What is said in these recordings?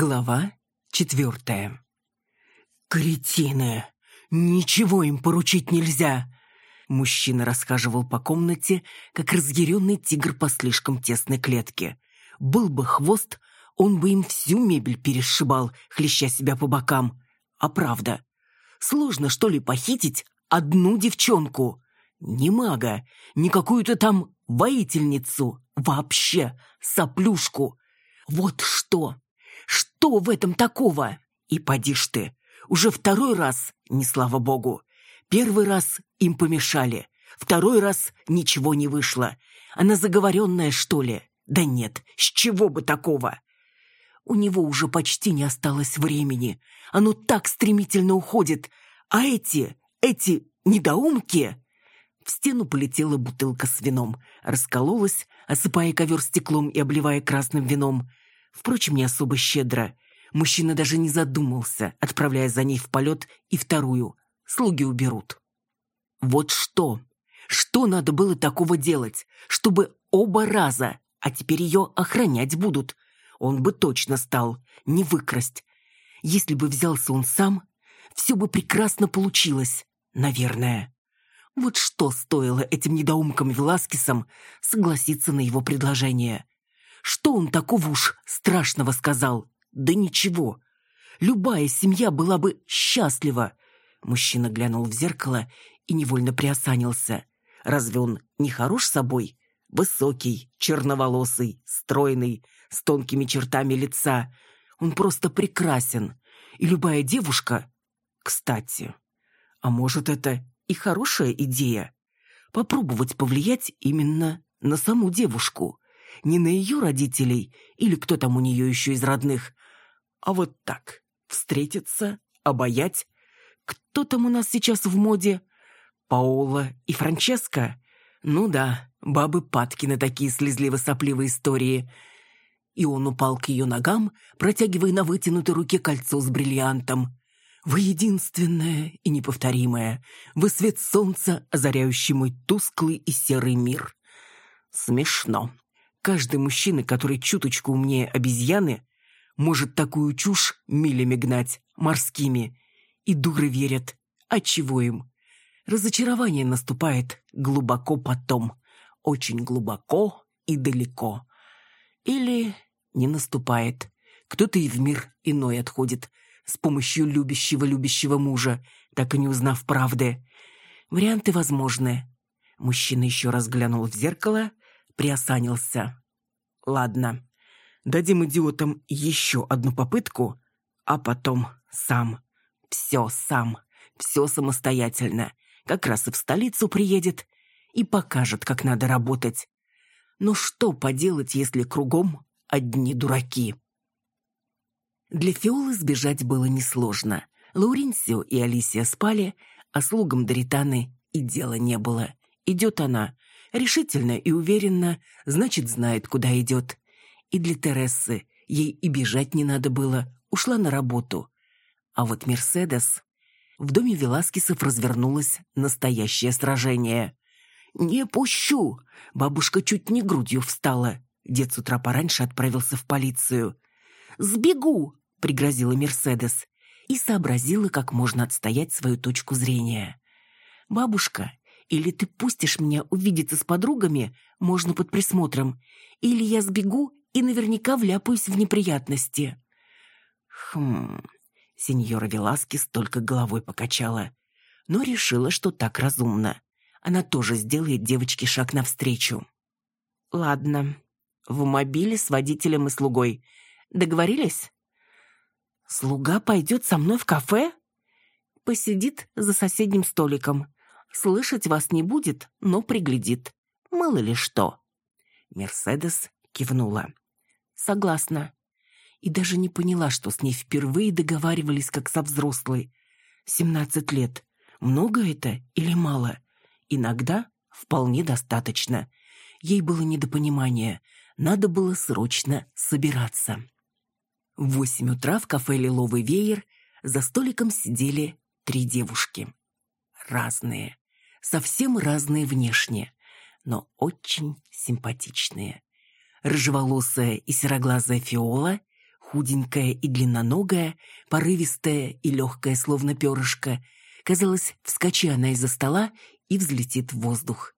Глава четвертая. «Кретины! Ничего им поручить нельзя!» Мужчина расхаживал по комнате, как разъяренный тигр по слишком тесной клетке. Был бы хвост, он бы им всю мебель перешибал, хлеща себя по бокам. А правда, сложно, что ли, похитить одну девчонку? Не мага, не какую-то там воительницу, вообще соплюшку. Вот что! Что в этом такого? И поди ж ты, уже второй раз, не слава богу. Первый раз им помешали, второй раз ничего не вышло. Она заговоренная, что ли? Да нет, с чего бы такого? У него уже почти не осталось времени. Оно так стремительно уходит. А эти, эти недоумки... В стену полетела бутылка с вином, раскололась, осыпая ковер стеклом и обливая красным вином. Впрочем, не особо щедро. Мужчина даже не задумался, отправляя за ней в полет и вторую. Слуги уберут. Вот что? Что надо было такого делать, чтобы оба раза, а теперь ее охранять будут? Он бы точно стал, не выкрасть. Если бы взялся он сам, все бы прекрасно получилось, наверное. Вот что стоило этим недоумкам Веласкесам согласиться на его предложение. Что он такого уж страшного сказал? Да ничего. Любая семья была бы счастлива. Мужчина глянул в зеркало и невольно приосанился. Разве он не хорош собой? Высокий, черноволосый, стройный, с тонкими чертами лица. Он просто прекрасен. И любая девушка... Кстати, а может, это и хорошая идея? Попробовать повлиять именно на саму девушку не на ее родителей или кто там у нее еще из родных, а вот так, встретиться, обаять. Кто там у нас сейчас в моде? Паола и Франческа? Ну да, бабы падки на такие слезливо-сопливые истории. И он упал к ее ногам, протягивая на вытянутой руке кольцо с бриллиантом. Вы единственное и неповторимое. Вы свет солнца, озаряющий мой тусклый и серый мир. Смешно. Каждый мужчина, который чуточку умнее обезьяны, может такую чушь милями гнать, морскими. И дуры верят. А чего им? Разочарование наступает глубоко потом. Очень глубоко и далеко. Или не наступает. Кто-то и в мир иной отходит с помощью любящего-любящего мужа, так и не узнав правды. Варианты возможны. Мужчина еще раз глянул в зеркало приосанился. Ладно, дадим идиотам еще одну попытку, а потом сам. Все сам, все самостоятельно. Как раз и в столицу приедет и покажет, как надо работать. Но что поделать, если кругом одни дураки? Для Фиолы сбежать было несложно. Лауренсио и Алисия спали, а слугам Доританы и дела не было. Идет она, решительно и уверенно, значит, знает, куда идет. И для Тересы ей и бежать не надо было, ушла на работу. А вот Мерседес... В доме Веласкесов развернулось настоящее сражение. «Не пущу!» Бабушка чуть не грудью встала. Дед с утра пораньше отправился в полицию. «Сбегу!» — пригрозила Мерседес. И сообразила, как можно отстоять свою точку зрения. Бабушка или ты пустишь меня увидеться с подругами, можно под присмотром, или я сбегу и наверняка вляпаюсь в неприятности». «Хм...» Сеньора Веласкес только головой покачала, но решила, что так разумно. Она тоже сделает девочке шаг навстречу. «Ладно, в мобиле с водителем и слугой. Договорились?» «Слуга пойдет со мной в кафе?» «Посидит за соседним столиком. Слышать вас не будет, но приглядит. Мало ли что. Мерседес кивнула. Согласна. И даже не поняла, что с ней впервые договаривались как со взрослой. Семнадцать лет. Много это или мало? Иногда вполне достаточно. Ей было недопонимание. Надо было срочно собираться. В восемь утра в кафе «Лиловый веер» за столиком сидели три девушки разные, совсем разные внешне, но очень симпатичные. Рыжеволосая и сероглазая Фиола, худенькая и длинноногая, порывистая и легкая, словно перышко. Казалось, вскочи она из-за стола и взлетит в воздух.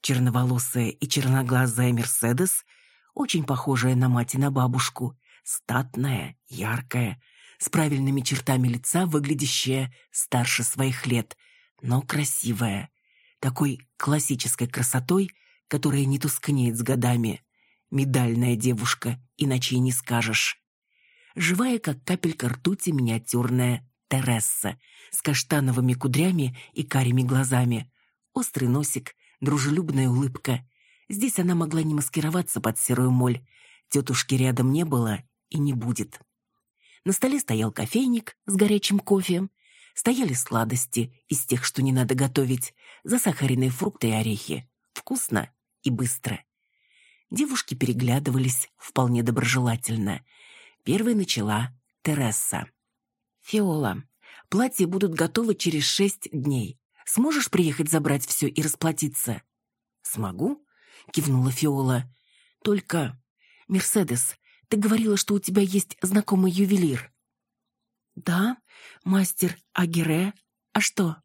Черноволосая и черноглазая Мерседес, очень похожая на мать и на бабушку, статная, яркая, с правильными чертами лица, выглядящая старше своих лет, но красивая, такой классической красотой, которая не тускнеет с годами. Медальная девушка, иначе и не скажешь. Живая, как капелька ртути, миниатюрная Тересса с каштановыми кудрями и карими глазами. Острый носик, дружелюбная улыбка. Здесь она могла не маскироваться под серую моль. Тетушки рядом не было и не будет. На столе стоял кофейник с горячим кофе. Стояли сладости из тех, что не надо готовить, засахаренные фрукты и орехи. Вкусно и быстро. Девушки переглядывались вполне доброжелательно. Первой начала Тересса. «Фиола, платья будут готовы через шесть дней. Сможешь приехать забрать все и расплатиться?» «Смогу?» — кивнула Фиола. «Только, Мерседес, ты говорила, что у тебя есть знакомый ювелир». «Да, мастер Агире. А что?»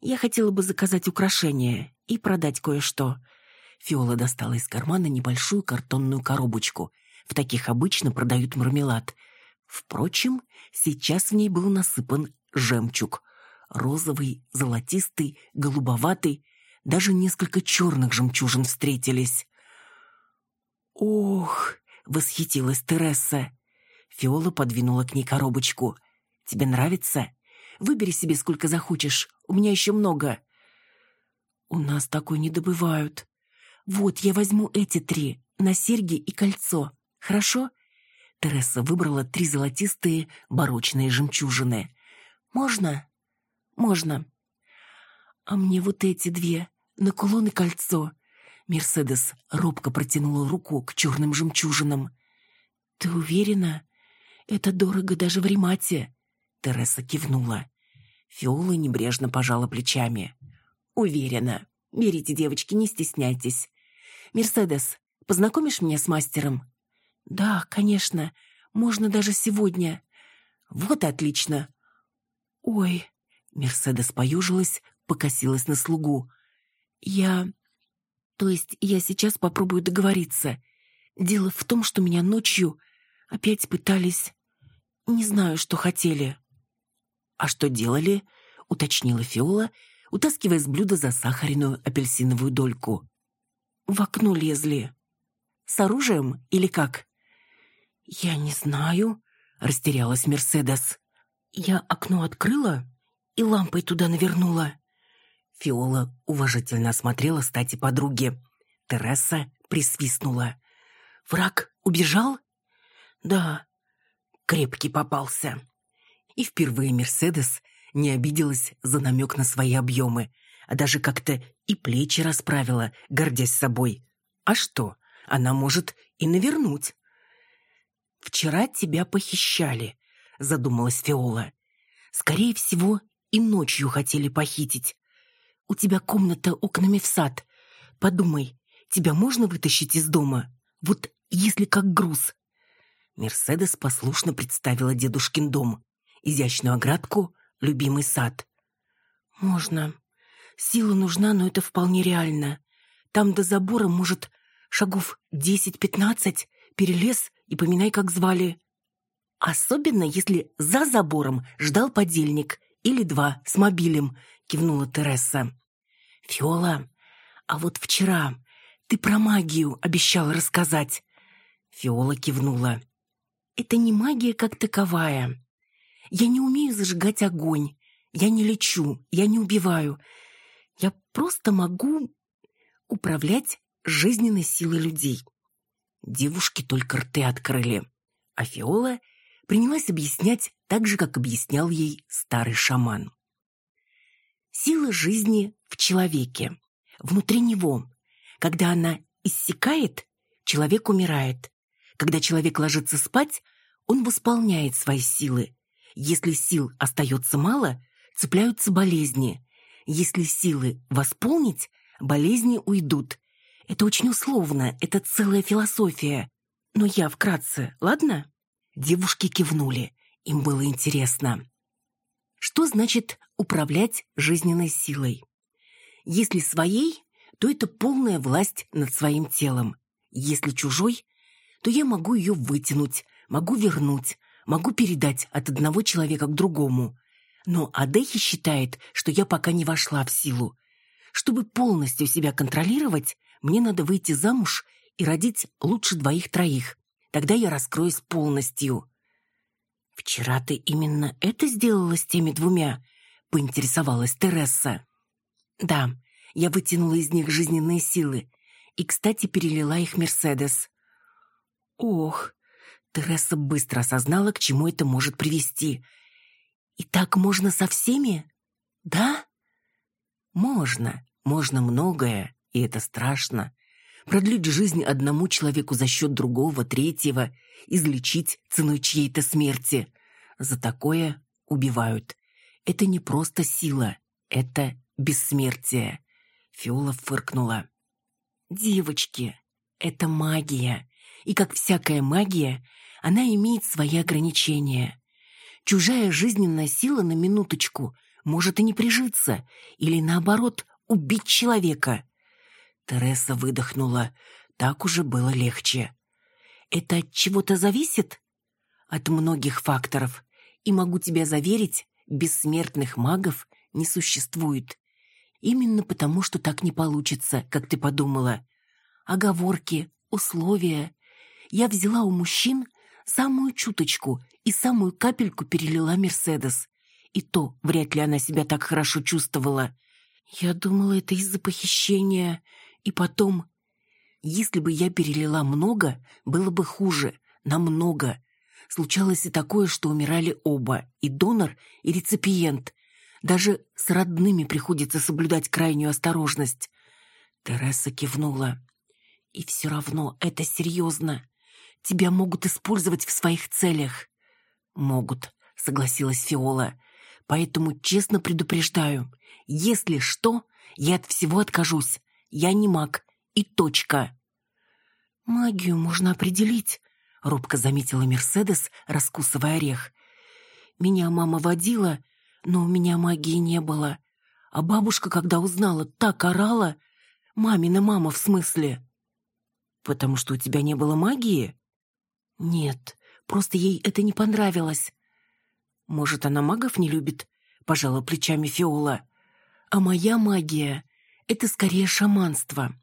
«Я хотела бы заказать украшения и продать кое-что». Фиола достала из кармана небольшую картонную коробочку. В таких обычно продают мармелад. Впрочем, сейчас в ней был насыпан жемчуг. Розовый, золотистый, голубоватый. Даже несколько черных жемчужин встретились. «Ох!» — восхитилась Тереса. Фиола подвинула к ней коробочку. «Тебе нравится? Выбери себе сколько захочешь. У меня еще много». «У нас такой не добывают. Вот, я возьму эти три, на серьги и кольцо. Хорошо?» Тереса выбрала три золотистые барочные жемчужины. «Можно?» «Можно». «А мне вот эти две, на кулон и кольцо. Мерседес робко протянула руку к черным жемчужинам. «Ты уверена? Это дорого даже в Римате?» Тереса кивнула. Фиола небрежно пожала плечами. «Уверена. Берите, девочки, не стесняйтесь. Мерседес, познакомишь меня с мастером?» «Да, конечно. Можно даже сегодня». «Вот отлично». «Ой», — Мерседес поюжилась, покосилась на слугу. «Я то есть я сейчас попробую договориться. Дело в том, что меня ночью опять пытались... Не знаю, что хотели. «А что делали?» — уточнила Фиола, утаскивая с блюда засахаренную апельсиновую дольку. «В окно лезли. С оружием или как?» «Я не знаю», — растерялась Мерседес. «Я окно открыла и лампой туда навернула. Фиола уважительно осмотрела стати подруги. Тереса присвистнула. «Враг убежал?» «Да, крепкий попался». И впервые Мерседес не обиделась за намек на свои объемы, а даже как-то и плечи расправила, гордясь собой. А что, она может и навернуть. «Вчера тебя похищали», — задумалась Фиола. «Скорее всего, и ночью хотели похитить. У тебя комната окнами в сад. Подумай, тебя можно вытащить из дома? Вот если как груз». Мерседес послушно представила дедушкин дом. Изящную оградку, любимый сад. «Можно. Сила нужна, но это вполне реально. Там до забора, может, шагов десять-пятнадцать, перелез и поминай, как звали. Особенно, если за забором ждал подельник или два с мобилем», — кивнула Тереса. «Фиола, а вот вчера ты про магию обещал рассказать». Фиола кивнула. «Это не магия как таковая. Я не умею зажигать огонь. Я не лечу, я не убиваю. Я просто могу управлять жизненной силой людей». Девушки только рты открыли, а Фиола принялась объяснять так же, как объяснял ей старый шаман. Сила жизни в человеке, внутри него. Когда она иссякает, человек умирает. Когда человек ложится спать, он восполняет свои силы. Если сил остается мало, цепляются болезни. Если силы восполнить, болезни уйдут. Это очень условно, это целая философия. Но я вкратце, ладно? Девушки кивнули. Им было интересно. Что значит управлять жизненной силой? Если своей, то это полная власть над своим телом. Если чужой, то я могу ее вытянуть, могу вернуть, могу передать от одного человека к другому. Но Адехи считает, что я пока не вошла в силу. Чтобы полностью себя контролировать, мне надо выйти замуж и родить лучше двоих-троих. Тогда я раскроюсь полностью. «Вчера ты именно это сделала с теми двумя?» — поинтересовалась Тересса. «Да, я вытянула из них жизненные силы и, кстати, перелила их Мерседес». «Ох!» — Тересса быстро осознала, к чему это может привести. «И так можно со всеми? Да?» «Можно, можно многое, и это страшно продлить жизнь одному человеку за счет другого, третьего, излечить ценой чьей-то смерти. За такое убивают. Это не просто сила, это бессмертие. Фиола фыркнула. Девочки, это магия. И как всякая магия, она имеет свои ограничения. Чужая жизненная сила на минуточку может и не прижиться, или наоборот, убить человека. Тереса выдохнула. Так уже было легче. Это от чего-то зависит? От многих факторов. И могу тебя заверить, бессмертных магов не существует. Именно потому, что так не получится, как ты подумала. Оговорки, условия. Я взяла у мужчин самую чуточку и самую капельку перелила Мерседес. И то вряд ли она себя так хорошо чувствовала. Я думала, это из-за похищения. И потом, если бы я перелила много, было бы хуже, намного. Случалось и такое, что умирали оба, и донор, и реципиент. Даже с родными приходится соблюдать крайнюю осторожность. Тереса кивнула. И все равно это серьезно. Тебя могут использовать в своих целях. Могут, согласилась Фиола. Поэтому честно предупреждаю, если что, я от всего откажусь я не маг. И точка. Магию можно определить, робко заметила Мерседес, раскусывая орех. Меня мама водила, но у меня магии не было. А бабушка, когда узнала, так орала. Мамина мама, в смысле. Потому что у тебя не было магии? Нет, просто ей это не понравилось. Может, она магов не любит? Пожала плечами Фиола. А моя магия это скорее шаманство.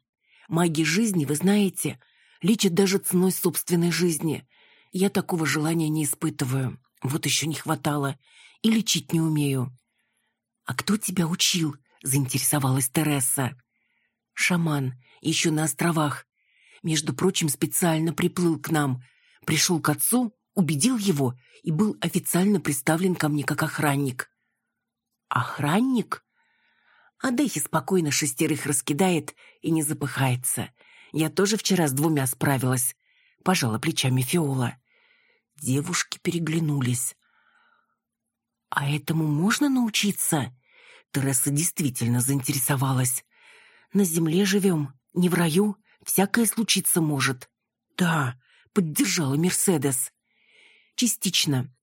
Маги жизни, вы знаете, лечат даже ценой собственной жизни. Я такого желания не испытываю. Вот еще не хватало. И лечить не умею. «А кто тебя учил?» — заинтересовалась Тереса. «Шаман, еще на островах. Между прочим, специально приплыл к нам. Пришел к отцу, убедил его и был официально представлен ко мне как охранник». «Охранник?» А Дехи спокойно шестерых раскидает и не запыхается. Я тоже вчера с двумя справилась. Пожала плечами Фиола. Девушки переглянулись. «А этому можно научиться?» Тереса действительно заинтересовалась. «На земле живем, не в раю, всякое случиться может». «Да», — поддержала Мерседес. «Частично.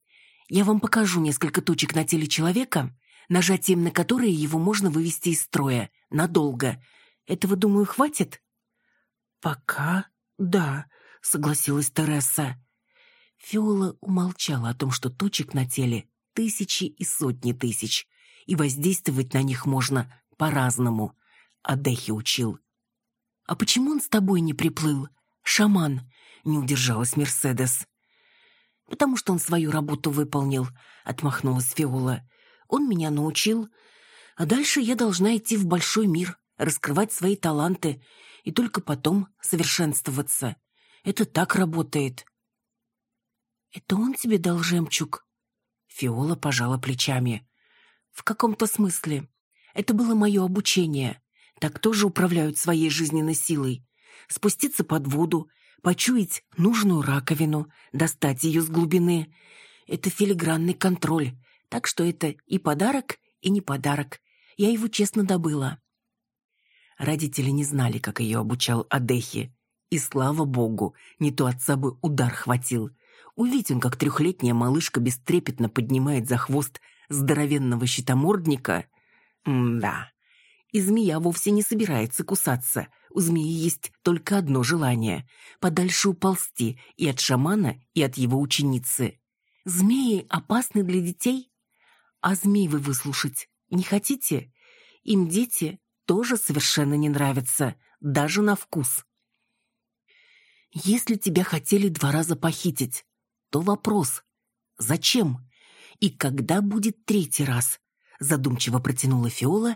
Я вам покажу несколько точек на теле человека, нажатием на которые его можно вывести из строя. Надолго. Этого, думаю, хватит?» «Пока да», — согласилась Тереса. Фиола умолчала о том, что точек на теле тысячи и сотни тысяч, и воздействовать на них можно по-разному. А Дехи учил. «А почему он с тобой не приплыл? Шаман!» — не удержалась Мерседес. «Потому что он свою работу выполнил», — отмахнулась Фиола. Он меня научил. А дальше я должна идти в большой мир, раскрывать свои таланты и только потом совершенствоваться. Это так работает. «Это он тебе дал жемчуг?» Фиола пожала плечами. «В каком-то смысле. Это было мое обучение. Так тоже управляют своей жизненной силой. Спуститься под воду, почуять нужную раковину, достать ее с глубины. Это филигранный контроль, так что это и подарок, и не подарок. Я его честно добыла. Родители не знали, как ее обучал Адехи. И слава богу, не то отца бы удар хватил. Увидь он, как трехлетняя малышка бестрепетно поднимает за хвост здоровенного щитомордника. М-да. И змея вовсе не собирается кусаться. У змеи есть только одно желание — подальше уползти и от шамана, и от его ученицы. Змеи опасны для детей? А змей вы выслушать не хотите? Им дети тоже совершенно не нравятся, даже на вкус. Если тебя хотели два раза похитить, то вопрос — зачем? И когда будет третий раз? Задумчиво протянула Фиола,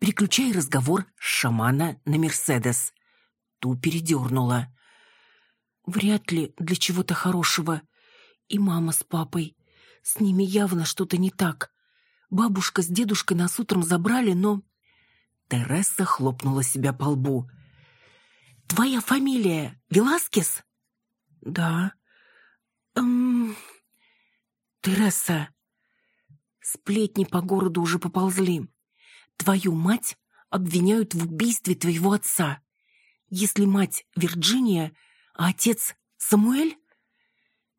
переключая разговор с шамана на Мерседес. Ту передернула. Вряд ли для чего-то хорошего. И мама с папой. С ними явно что-то не так. Бабушка с дедушкой нас утром забрали, но... Тереса хлопнула себя по лбу. «Твоя фамилия Веласкес?» «Да». «Эм... Тереса, сплетни по городу уже поползли. Твою мать обвиняют в убийстве твоего отца. Если мать Вирджиния, а отец Самуэль?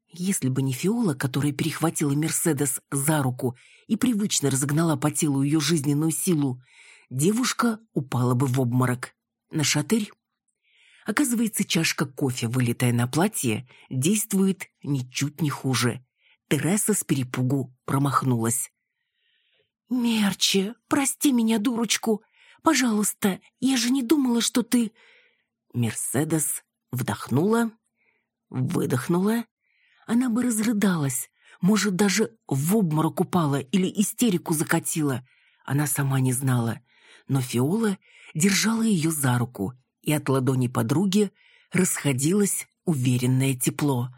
Если бы не Фиола, которая перехватила Мерседес за руку и привычно разогнала по телу ее жизненную силу, девушка упала бы в обморок. На шатырь? Оказывается, чашка кофе, вылитая на платье, действует ничуть не хуже. Тереса с перепугу промахнулась. «Мерчи, прости меня, дурочку. Пожалуйста, я же не думала, что ты...» Мерседес вдохнула, выдохнула она бы разрыдалась, может, даже в обморок упала или истерику закатила. Она сама не знала. Но Фиола держала ее за руку, и от ладони подруги расходилось уверенное тепло.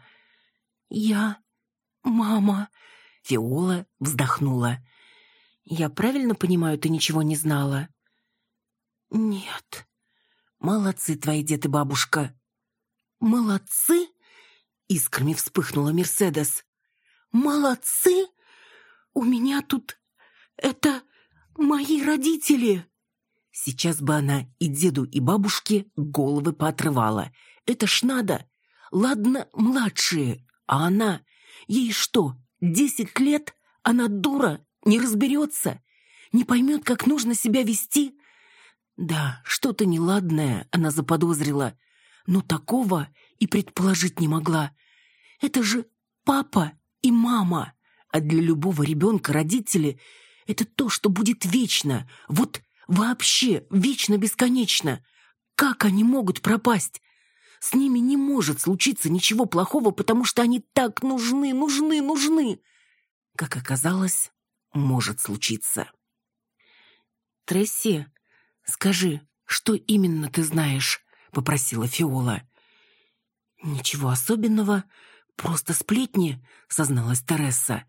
«Я... мама...» Фиола вздохнула. «Я правильно понимаю, ты ничего не знала?» «Нет». «Молодцы твои дед и бабушка». «Молодцы?» Искрами вспыхнула Мерседес. «Молодцы! У меня тут... Это мои родители!» Сейчас бы она и деду, и бабушке головы поотрывала. Это ж надо. Ладно, младшие, а она... Ей что, десять лет? Она дура, не разберется, не поймет, как нужно себя вести? Да, что-то неладное она заподозрила, но такого и предположить не могла. Это же папа и мама. А для любого ребенка родители — это то, что будет вечно. Вот вообще вечно-бесконечно. Как они могут пропасть? С ними не может случиться ничего плохого, потому что они так нужны, нужны, нужны. Как оказалось, может случиться. «Тресси, скажи, что именно ты знаешь?» — попросила Фиола. «Ничего особенного, просто сплетни», — созналась Тересса.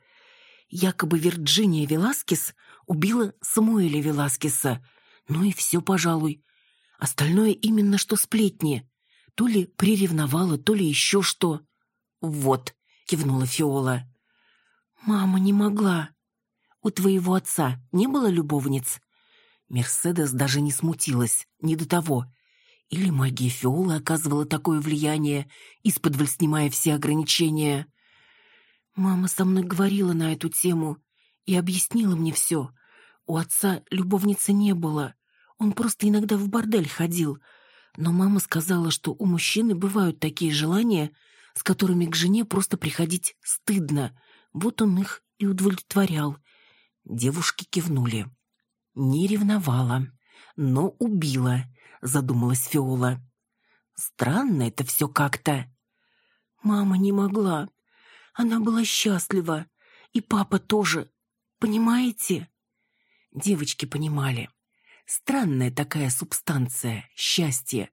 «Якобы Вирджиния Веласкес убила Самуэля Веласкеса. Ну и все, пожалуй. Остальное именно что сплетни. То ли приревновала, то ли еще что». «Вот», — кивнула Фиола. «Мама не могла. У твоего отца не было любовниц?» Мерседес даже не смутилась, не до того. Или магия Фиолы оказывала такое влияние, из-под снимая все ограничения? Мама со мной говорила на эту тему и объяснила мне все. У отца любовницы не было. Он просто иногда в бордель ходил. Но мама сказала, что у мужчины бывают такие желания, с которыми к жене просто приходить стыдно. Вот он их и удовлетворял. Девушки кивнули. Не ревновала, но убила задумалась Фиола. Странно это все как-то. Мама не могла. Она была счастлива. И папа тоже. Понимаете? Девочки понимали. Странная такая субстанция, счастье.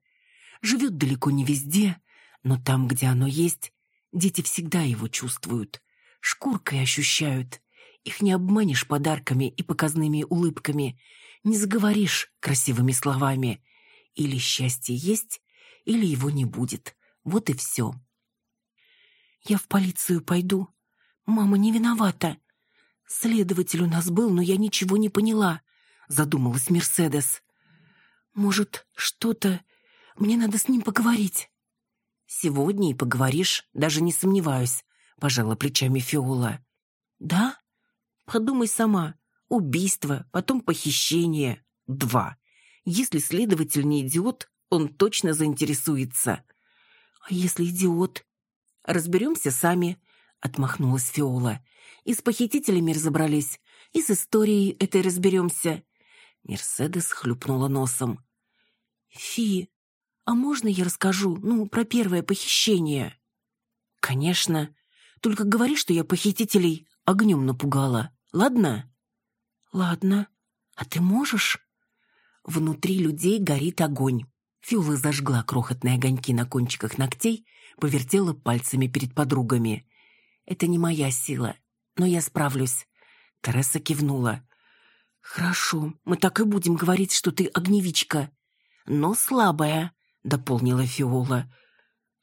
Живет далеко не везде, но там, где оно есть, дети всегда его чувствуют. Шкуркой ощущают. Их не обманешь подарками и показными улыбками, не заговоришь красивыми словами. Или счастье есть, или его не будет. Вот и все. Я в полицию пойду. Мама не виновата. Следователь у нас был, но я ничего не поняла, задумалась Мерседес. Может, что-то... Мне надо с ним поговорить. Сегодня и поговоришь, даже не сомневаюсь, — пожала плечами Фиола. «Да? Подумай сама. Убийство, потом похищение. Два. Если следователь не идиот, он точно заинтересуется». «А если идиот?» «Разберемся сами», — отмахнулась Фиола. «И с похитителями разобрались, и с историей этой разберемся». Мерседес хлюпнула носом. «Фи, а можно я расскажу, ну, про первое похищение?» «Конечно. Только говори, что я похитителей огнем напугала, ладно?» «Ладно. А ты можешь?» Внутри людей горит огонь. Фиола зажгла крохотные огоньки на кончиках ногтей, повертела пальцами перед подругами. «Это не моя сила, но я справлюсь». Тереса кивнула. «Хорошо, мы так и будем говорить, что ты огневичка. Но слабая», — дополнила Фиола.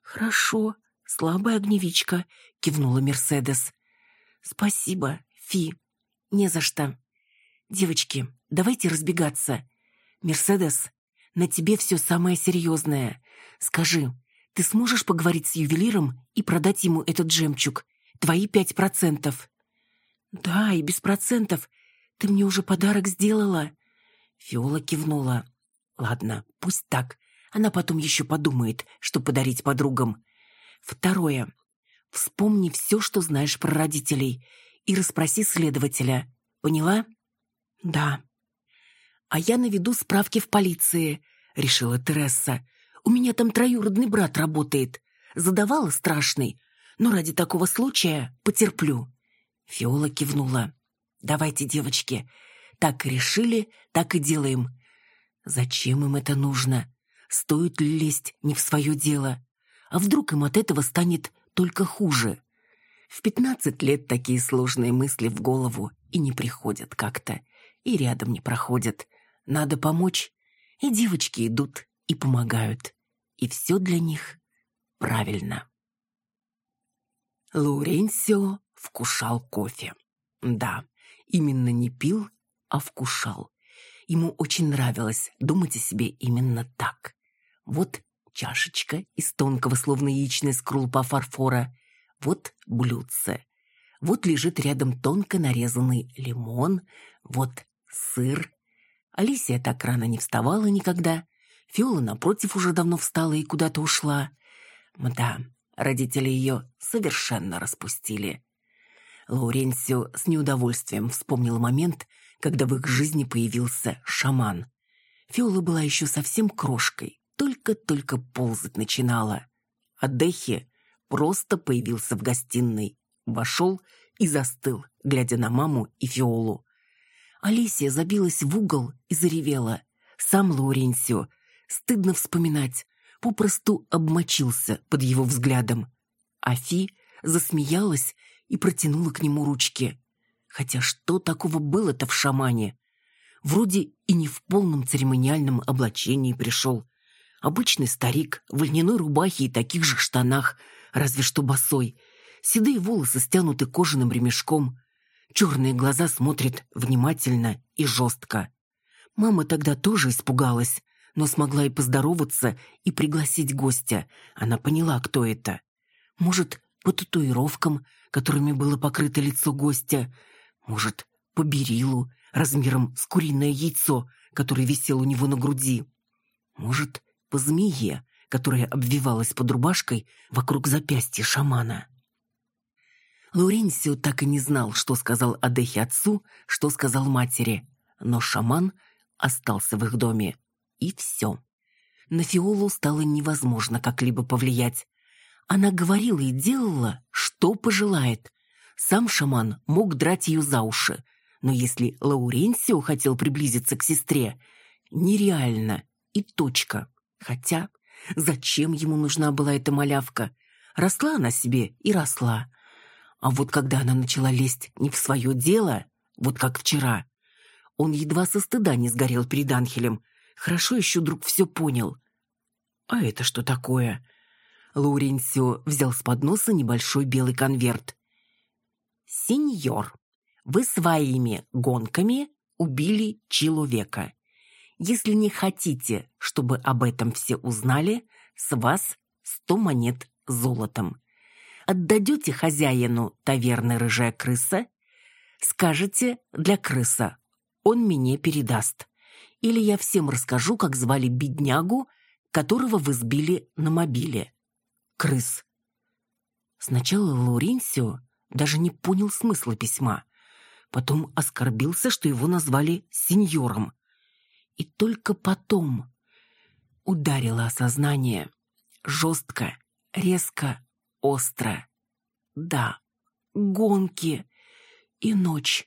«Хорошо, слабая огневичка», — кивнула Мерседес. «Спасибо, Фи. Не за что. Девочки, давайте разбегаться. Мерседес, на тебе все самое серьезное. Скажи, ты сможешь поговорить с ювелиром и продать ему этот жемчуг? Твои пять процентов». «Да, и без процентов. Ты мне уже подарок сделала?» Фиола кивнула. «Ладно, пусть так. Она потом еще подумает, что подарить подругам. Второе. Вспомни все, что знаешь про родителей, и расспроси следователя. Поняла?» «Да». «А я наведу справки в полиции», — решила Тересса. «У меня там троюродный брат работает. Задавала страшный, но ради такого случая потерплю». Фиола кивнула. Давайте, девочки, так решили, так и делаем. Зачем им это нужно? Стоит ли лезть не в свое дело? А вдруг им от этого станет только хуже? В пятнадцать лет такие сложные мысли в голову и не приходят как-то, и рядом не проходят. Надо помочь, и девочки идут и помогают. И все для них правильно. Лауренсио вкушал кофе. Да, именно не пил, а вкушал. Ему очень нравилось думать о себе именно так. Вот чашечка из тонкого, словно яичная скорлупа фарфора. Вот блюдце. Вот лежит рядом тонко нарезанный лимон. Вот сыр. Алисия так рано не вставала никогда. Фиола, напротив, уже давно встала и куда-то ушла. Мда, родители ее совершенно распустили. Лауренсио с неудовольствием вспомнил момент, когда в их жизни появился шаман. Фиола была еще совсем крошкой, только-только ползать начинала. А Дехи просто появился в гостиной, вошел и застыл, глядя на маму и Фиолу. Алисия забилась в угол и заревела. Сам Лауренсио, стыдно вспоминать, попросту обмочился под его взглядом. А Фи засмеялась и протянула к нему ручки. Хотя что такого было-то в шамане? Вроде и не в полном церемониальном облачении пришел. Обычный старик в льняной рубахе и таких же штанах, разве что босой. Седые волосы стянуты кожаным ремешком. Черные глаза смотрят внимательно и жестко. Мама тогда тоже испугалась, но смогла и поздороваться, и пригласить гостя. Она поняла, кто это. Может, по татуировкам, которыми было покрыто лицо гостя, может, по берилу размером с куриное яйцо, которое висело у него на груди, может, по змее, которая обвивалась под рубашкой вокруг запястья шамана. Лауренсио так и не знал, что сказал Адехе отцу, что сказал матери, но шаман остался в их доме. И все. На Фиолу стало невозможно как-либо повлиять. Она говорила и делала, что пожелает. Сам шаман мог драть ее за уши. Но если Лауренсио хотел приблизиться к сестре, нереально. И точка. Хотя, зачем ему нужна была эта малявка? Росла она себе и росла. А вот когда она начала лезть не в свое дело, вот как вчера, он едва со стыда не сгорел перед Анхелем. Хорошо еще друг все понял. А это что такое? Лауренсио взял с подноса небольшой белый конверт. «Сеньор, вы своими гонками убили человека. Если не хотите, чтобы об этом все узнали, с вас сто монет золотом. отдадете хозяину таверны рыжая крыса, скажете для крыса, он мне передаст. Или я всем расскажу, как звали беднягу, которого вы сбили на мобиле. Крыс. Сначала Лауренсио даже не понял смысла письма. Потом оскорбился, что его назвали сеньором. И только потом ударило осознание. Жестко, резко, остро. Да, гонки. И ночь,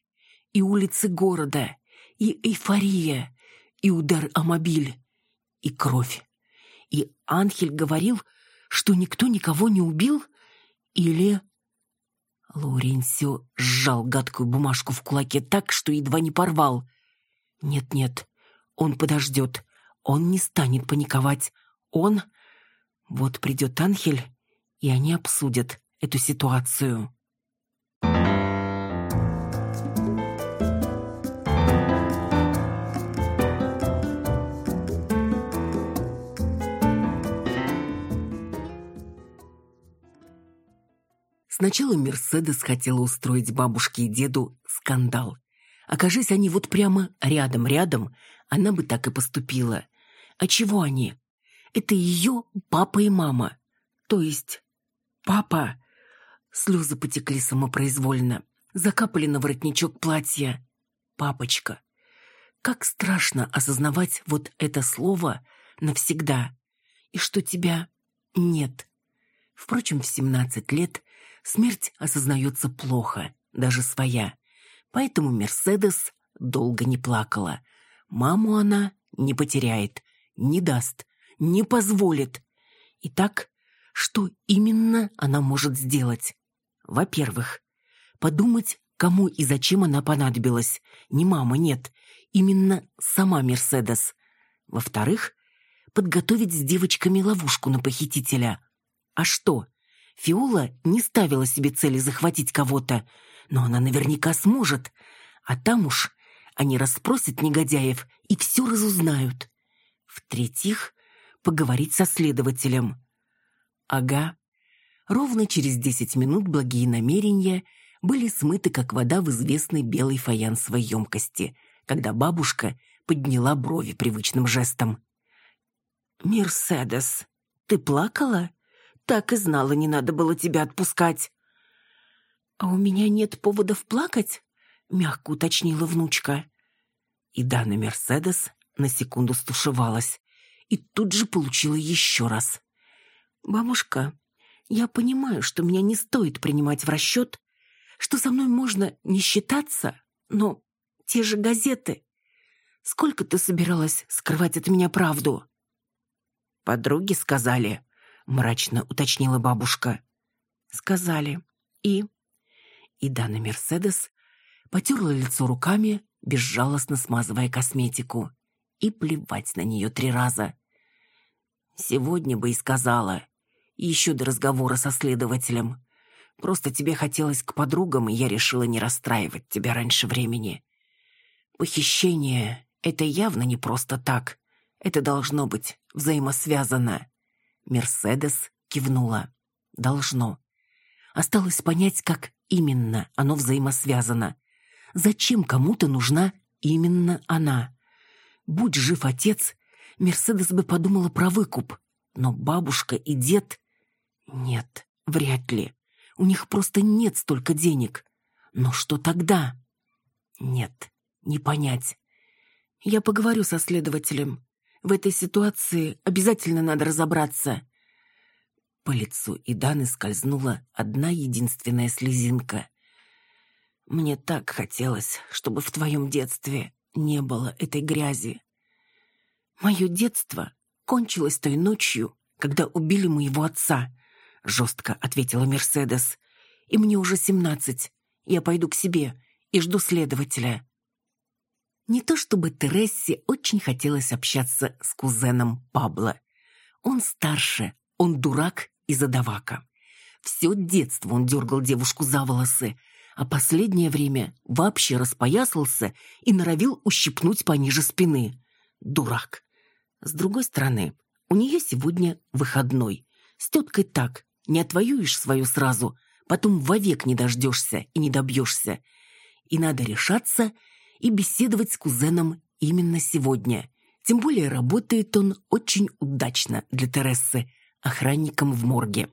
и улицы города, и эйфория, и удар о мобиль, и кровь. И Анхель говорил, что никто никого не убил? Или... Лауренсио сжал гадкую бумажку в кулаке так, что едва не порвал. Нет-нет, он подождет. Он не станет паниковать. Он... Вот придет Анхель, и они обсудят эту ситуацию. Сначала Мерседес хотела устроить бабушке и деду скандал. Окажись они вот прямо рядом-рядом, она бы так и поступила. А чего они? Это ее папа и мама. То есть папа... Слезы потекли самопроизвольно, закапали на воротничок платья. Папочка. Как страшно осознавать вот это слово навсегда. И что тебя нет. Впрочем, в семнадцать лет смерть осознается плохо, даже своя. Поэтому Мерседес долго не плакала. Маму она не потеряет, не даст, не позволит. Итак, что именно она может сделать? Во-первых, подумать, кому и зачем она понадобилась. Не мама, нет. Именно сама Мерседес. Во-вторых, подготовить с девочками ловушку на похитителя. А что? Фиола не ставила себе цели захватить кого-то, но она наверняка сможет. А там уж они расспросят негодяев и все разузнают. В-третьих, поговорить со следователем. Ага. Ровно через десять минут благие намерения были смыты, как вода в известной белой фаянсовой емкости, когда бабушка подняла брови привычным жестом. «Мерседес, ты плакала?» Так и знала, не надо было тебя отпускать. А у меня нет поводов плакать? Мягко уточнила внучка. И Дана Мерседес на секунду стушевалась и тут же получила еще раз. «Бабушка, я понимаю, что меня не стоит принимать в расчет, что со мной можно не считаться, но те же газеты. Сколько ты собиралась скрывать от меня правду?» «Подруги сказали», — мрачно уточнила бабушка. «Сказали. И?» И Дана Мерседес потерла лицо руками, безжалостно смазывая косметику. И плевать на нее три раза. «Сегодня бы и сказала. Еще до разговора со следователем. Просто тебе хотелось к подругам, и я решила не расстраивать тебя раньше времени. Похищение — это явно не просто так. Это должно быть взаимосвязано». Мерседес кивнула. «Должно. Осталось понять, как именно оно взаимосвязано. Зачем кому-то нужна именно она? Будь жив отец, Мерседес бы подумала про выкуп. Но бабушка и дед... Нет, вряд ли. У них просто нет столько денег. Но что тогда? Нет, не понять. Я поговорю со следователем. В этой ситуации обязательно надо разобраться. По лицу Иданы скользнула одна единственная слезинка. Мне так хотелось, чтобы в твоем детстве не было этой грязи. Мое детство кончилось той ночью, когда убили моего отца, жестко ответила Мерседес. И мне уже семнадцать. Я пойду к себе и жду следователя. Не то чтобы Терессе очень хотелось общаться с кузеном Пабло. Он старше, он дурак и задавака. Все детство он дергал девушку за волосы, а последнее время вообще распоясался и норовил ущипнуть пониже спины. Дурак. С другой стороны, у нее сегодня выходной. С теткой так, Не отвоюешь свою сразу, потом вовек не дождешься и не добьешься. И надо решаться и беседовать с кузеном именно сегодня. Тем более работает он очень удачно для Терессы, охранником в морге.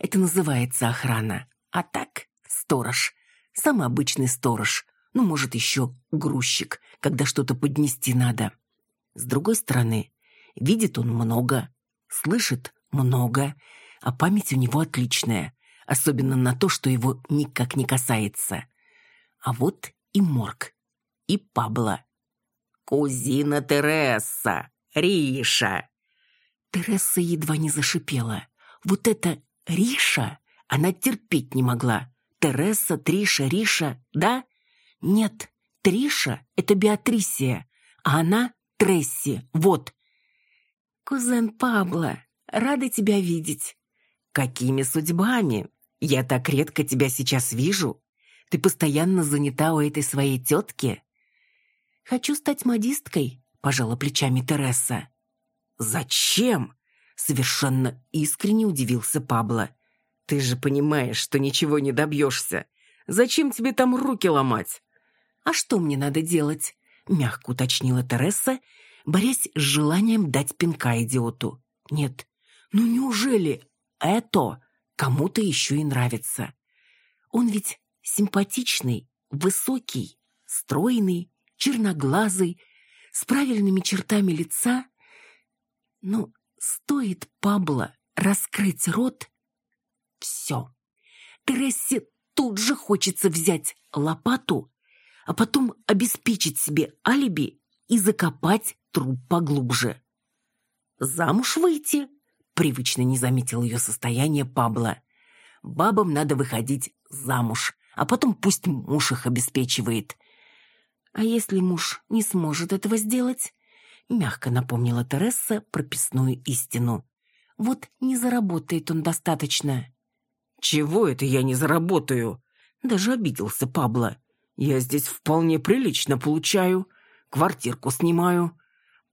Это называется охрана. А так, сторож. Самый обычный сторож. Ну, может, еще грузчик, когда что-то поднести надо. С другой стороны, видит он много, слышит много, а память у него отличная, особенно на то, что его никак не касается. А вот и морг, и Пабло. «Кузина Тереса! Риша!» Тереса едва не зашипела. Вот это «Риша» она терпеть не могла. Тереса, Триша, Риша, да? Нет, Триша — это Беатрисия, а она — Тресси, вот. «Кузен Пабло, рада тебя видеть». «Какими судьбами? Я так редко тебя сейчас вижу. Ты постоянно занята у этой своей тетки?» «Хочу стать модисткой», — пожала плечами Тереса. «Зачем?» — совершенно искренне удивился Пабло. «Ты же понимаешь, что ничего не добьешься. Зачем тебе там руки ломать?» «А что мне надо делать?» — мягко уточнила Тереса, борясь с желанием дать пинка идиоту. «Нет, ну неужели это кому-то еще и нравится? Он ведь симпатичный, высокий, стройный, черноглазый, с правильными чертами лица. Но стоит Пабло раскрыть рот, все. Терессе тут же хочется взять лопату, а потом обеспечить себе алиби и закопать труп поглубже. «Замуж выйти?» — привычно не заметил ее состояние Пабло. «Бабам надо выходить замуж, а потом пусть муж их обеспечивает. А если муж не сможет этого сделать? Мягко напомнила Тереса прописную истину. Вот не заработает он достаточно. Чего это я не заработаю? Даже обиделся Пабло. Я здесь вполне прилично получаю. Квартирку снимаю.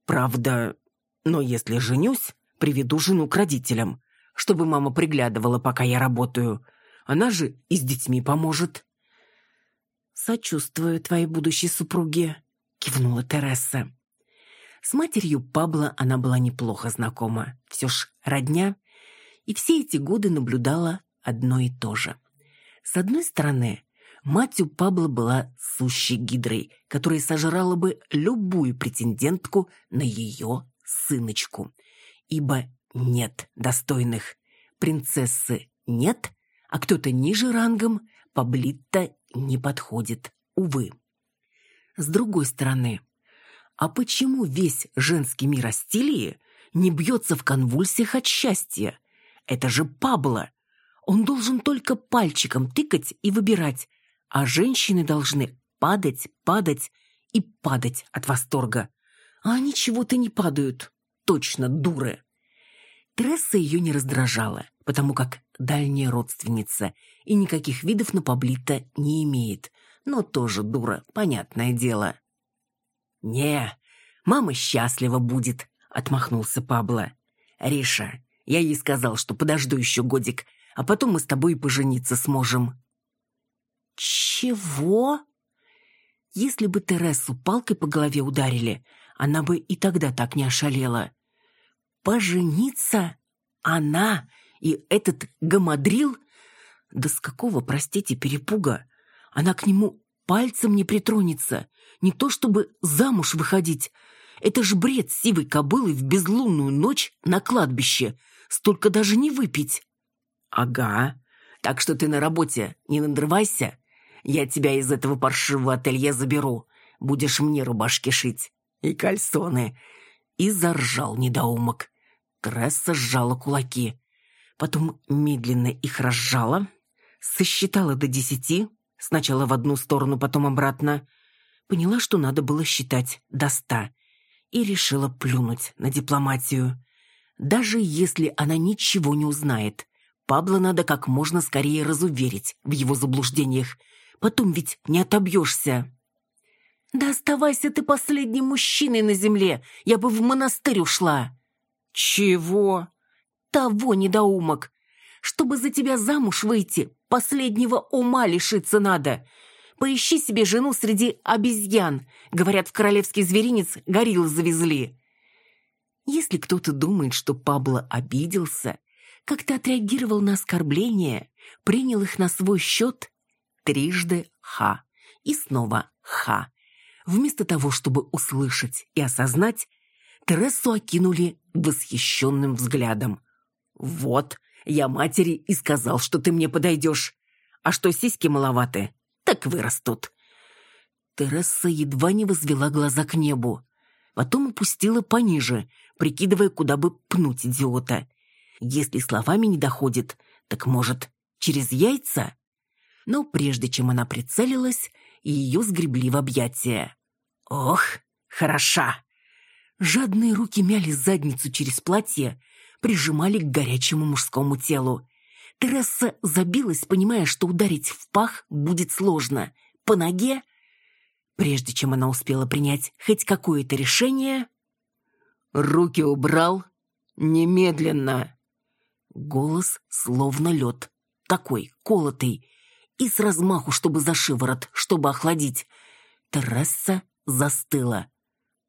Правда, но если женюсь, приведу жену к родителям, чтобы мама приглядывала, пока я работаю. Она же и с детьми поможет. «Сочувствую твоей будущей супруге», — кивнула Тереса. С матерью Пабло она была неплохо знакома. Все ж родня. И все эти годы наблюдала одно и то же. С одной стороны, мать у Пабло была сущей гидрой, которая сожрала бы любую претендентку на ее сыночку. Ибо нет достойных. Принцессы нет, а кто-то ниже рангом Паблитта не подходит, увы. С другой стороны, а почему весь женский мир Астилии не бьется в конвульсиях от счастья? Это же Пабло. Он должен только пальчиком тыкать и выбирать, а женщины должны падать, падать и падать от восторга. А они чего-то не падают. Точно дуры. Тресса ее не раздражала, потому как дальняя родственница и никаких видов на Паблита не имеет. Но тоже дура, понятное дело. «Не, мама счастлива будет», — отмахнулся Пабло. «Риша, я ей сказал, что подожду еще годик, а потом мы с тобой пожениться сможем». «Чего?» Если бы Тересу палкой по голове ударили, она бы и тогда так не ошалела. «Пожениться? Она и этот гамадрил да с какого, простите, перепуга? Она к нему пальцем не притронется. Не то чтобы замуж выходить. Это ж бред сивой кобылы в безлунную ночь на кладбище. Столько даже не выпить. Ага. Так что ты на работе, не надрывайся. Я тебя из этого паршивого ателье заберу. Будешь мне рубашки шить. И кальсоны. И заржал недоумок. Кресса сжала кулаки. Потом медленно их разжала, Сосчитала до десяти, сначала в одну сторону, потом обратно. Поняла, что надо было считать до ста. И решила плюнуть на дипломатию. Даже если она ничего не узнает, Пабло надо как можно скорее разуверить в его заблуждениях. Потом ведь не отобьешься. «Да оставайся ты последним мужчиной на земле, я бы в монастырь ушла». «Чего?» «Того недоумок. Чтобы за тебя замуж выйти, последнего ума лишиться надо. Поищи себе жену среди обезьян. Говорят, в королевский зверинец горилл завезли. Если кто-то думает, что Пабло обиделся, как-то отреагировал на оскорбления, принял их на свой счет, трижды ха и снова ха. Вместо того, чтобы услышать и осознать, Тересу окинули восхищенным взглядом. «Вот, я матери и сказал, что ты мне подойдешь. А что сиськи маловаты, так вырастут». Тереса едва не возвела глаза к небу. Потом опустила пониже, прикидывая, куда бы пнуть идиота. Если словами не доходит, так, может, через яйца? Но прежде чем она прицелилась, ее сгребли в объятия. «Ох, хороша!» Жадные руки мяли задницу через платье, прижимали к горячему мужскому телу. Тересса забилась, понимая, что ударить в пах будет сложно. По ноге? Прежде чем она успела принять хоть какое-то решение... «Руки убрал? Немедленно!» Голос словно лед, такой, колотый, и с размаху, чтобы за шиворот, чтобы охладить. Тересса застыла.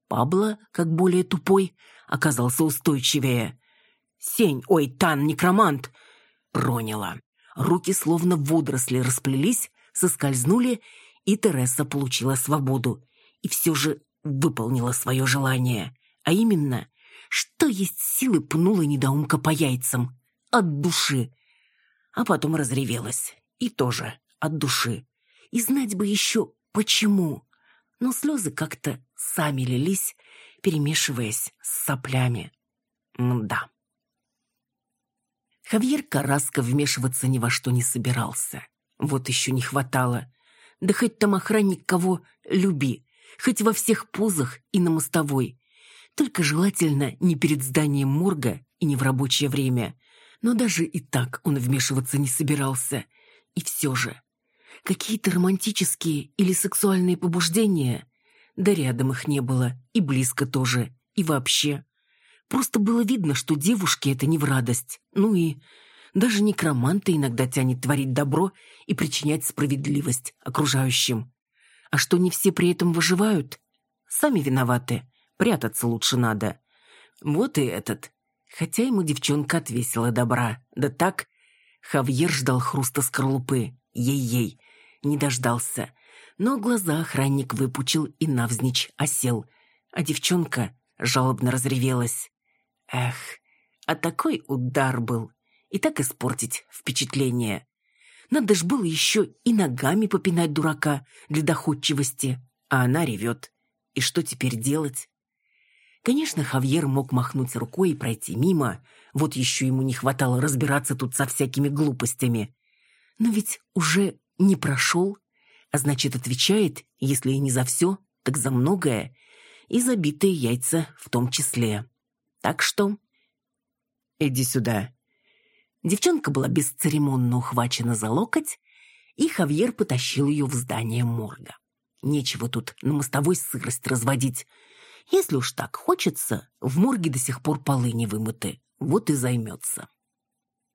Пабло, как более тупой, оказался устойчивее. «Сень, ой, Тан, некромант!» Проняло. Руки словно водоросли расплелись, соскользнули, и Тереса получила свободу. И все же выполнила свое желание. А именно, что есть силы пнула недоумка по яйцам. От души. А потом разревелась. И тоже от души. И знать бы еще, почему. Но слезы как-то сами лились, перемешиваясь с соплями. Мда. Хавьер Караско вмешиваться ни во что не собирался. Вот еще не хватало. Да хоть там охранник кого люби, хоть во всех позах и на мостовой. Только желательно не перед зданием морга и не в рабочее время. Но даже и так он вмешиваться не собирался. И все же. Какие-то романтические или сексуальные побуждения? Да рядом их не было, и близко тоже, и вообще. Просто было видно, что девушке это не в радость. Ну и даже некроманта иногда тянет творить добро и причинять справедливость окружающим. А что не все при этом выживают? Сами виноваты. Прятаться лучше надо. Вот и этот. Хотя ему девчонка отвесила добра. Да так, Хавьер ждал хруста скорлупы. Ей-ей. Не дождался. Но глаза охранник выпучил и навзничь осел. А девчонка жалобно разревелась. Эх, а такой удар был. И так испортить впечатление. Надо ж было еще и ногами попинать дурака для доходчивости. А она ревет. И что теперь делать? Конечно, Хавьер мог махнуть рукой и пройти мимо. Вот еще ему не хватало разбираться тут со всякими глупостями. Но ведь уже не прошел, а значит, отвечает, если и не за все, так за многое, и забитые яйца в том числе. Так что... Иди сюда. Девчонка была бесцеремонно ухвачена за локоть, и Хавьер потащил ее в здание морга. Нечего тут на мостовой сырость разводить. Если уж так хочется, в морге до сих пор полы не вымыты. Вот и займется.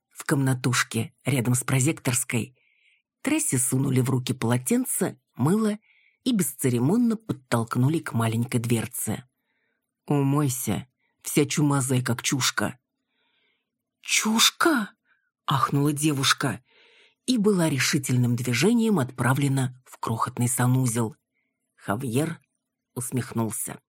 В комнатушке рядом с прозекторской Трессе сунули в руки полотенце, мыло и бесцеремонно подтолкнули к маленькой дверце. «Умойся, вся чумазая, как чушка». «Чушка?» — ахнула девушка и была решительным движением отправлена в крохотный санузел. Хавьер усмехнулся.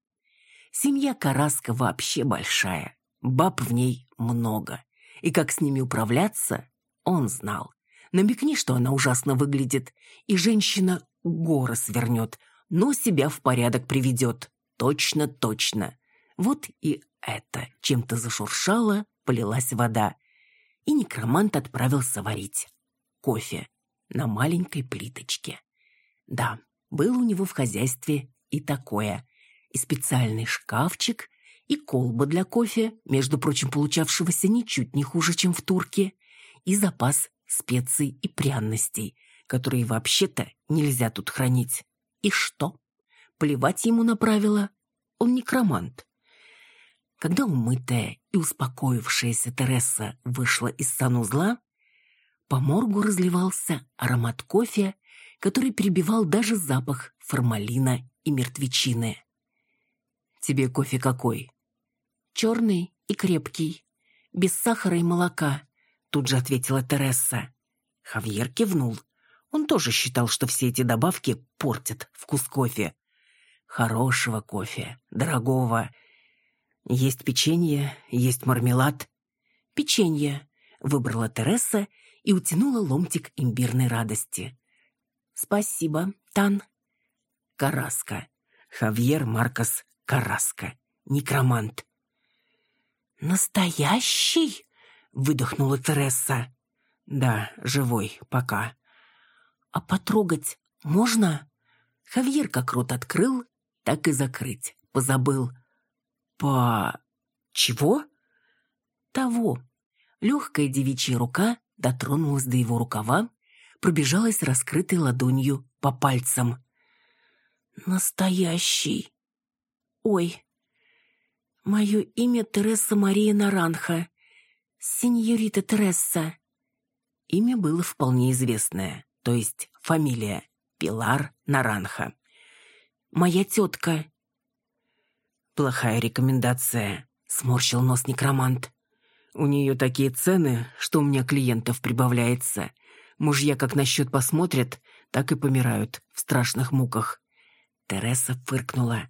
Семья Караска вообще большая, баб в ней много, и как с ними управляться, он знал. Намекни, что она ужасно выглядит, и женщина горы свернет, но себя в порядок приведет. Точно, точно. Вот и это чем-то зашуршало, полилась вода. И некромант отправился варить кофе на маленькой плиточке. Да, был у него в хозяйстве и такое. И специальный шкафчик, и колба для кофе, между прочим, получавшегося ничуть не хуже, чем в турке, и запас специй и пряностей, которые вообще-то нельзя тут хранить. И что? Плевать ему на правила? Он некромант. Когда умытая и успокоившаяся Тереса вышла из санузла, По моргу разливался аромат кофе, который перебивал даже запах формалина и мертвечины. «Тебе кофе какой?» «Черный и крепкий, без сахара и молока», тут же ответила Тересса. Хавьер кивнул. Он тоже считал, что все эти добавки портят вкус кофе. Хорошего кофе, дорогого. Есть печенье, есть мармелад. Печенье, выбрала Тересса и утянула ломтик имбирной радости. Спасибо, Тан. Караска. Хавьер Маркос Караска. Некромант. Настоящий? выдохнула Тересса. Да, живой, пока. А потрогать можно? Хавьер как рот открыл, так и закрыть позабыл. По... чего? Того. Легкая девичья рука дотронулась до его рукава, пробежалась раскрытой ладонью по пальцам. Настоящий. Ой. Мое имя Тереса Мария Наранха. Сеньорита Тересса. Имя было вполне известное, то есть фамилия Пилар Наранха. Моя тетка. Плохая рекомендация, сморщил нос некромант. У нее такие цены, что у меня клиентов прибавляется. Мужья как на счет посмотрят, так и помирают в страшных муках. Тереса фыркнула.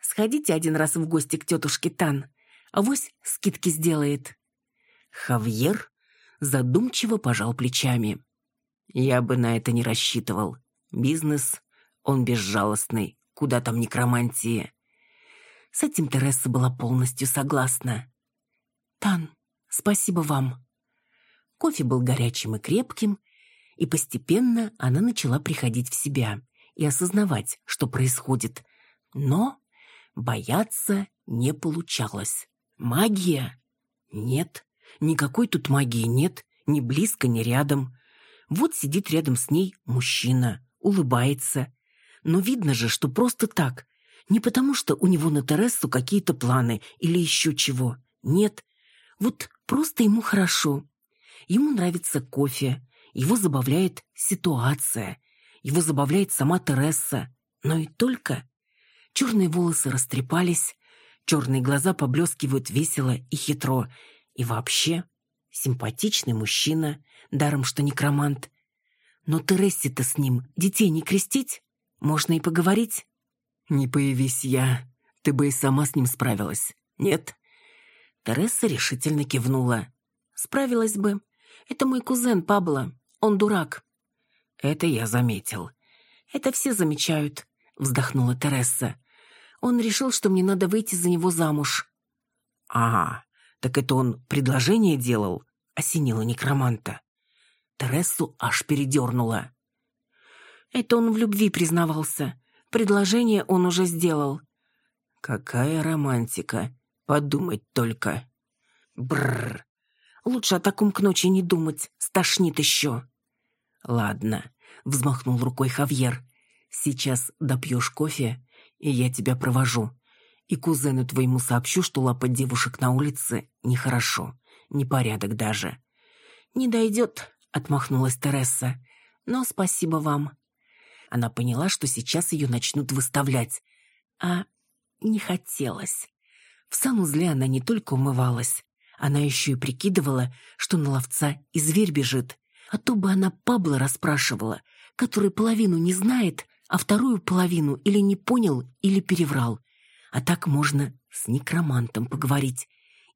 «Сходите один раз в гости к тетушке Тан. Авось скидки сделает». Хавьер задумчиво пожал плечами. «Я бы на это не рассчитывал. Бизнес, он безжалостный. Куда там некромантии?» С этим Тереса была полностью согласна. «Тан, спасибо вам». Кофе был горячим и крепким, и постепенно она начала приходить в себя и осознавать, что происходит. Но бояться не получалось. Магия? Нет. Никакой тут магии нет, ни близко, ни рядом. Вот сидит рядом с ней мужчина, улыбается. Но видно же, что просто так. Не потому, что у него на Тересу какие-то планы или еще чего. Нет. Вот просто ему хорошо. Ему нравится кофе. Его забавляет ситуация. Его забавляет сама Тереса. Но и только. Черные волосы растрепались. Черные глаза поблескивают весело и хитро. И вообще, симпатичный мужчина, даром что некромант. Но Терессе-то с ним детей не крестить? Можно и поговорить? Не появись я, ты бы и сама с ним справилась. Нет? Тересса решительно кивнула. Справилась бы. Это мой кузен Пабло. Он дурак. Это я заметил. Это все замечают, вздохнула Тересса. Он решил, что мне надо выйти за него замуж. Ага, так это он предложение делал? Осенила некроманта. Терессу аж передернула. Это он в любви признавался. Предложение он уже сделал. Какая романтика. Подумать только. Бррр. Лучше о таком к ночи не думать. Стошнит еще. Ладно, взмахнул рукой Хавьер. Сейчас допьешь кофе, и я тебя провожу. И кузену твоему сообщу, что лапать девушек на улице нехорошо, непорядок даже. «Не дойдет», — отмахнулась Тереса. «Но спасибо вам». Она поняла, что сейчас ее начнут выставлять. А не хотелось. В санузле она не только умывалась, она еще и прикидывала, что на ловца и зверь бежит. А то бы она Пабло расспрашивала, который половину не знает, а вторую половину или не понял, или переврал. А так можно с некромантом поговорить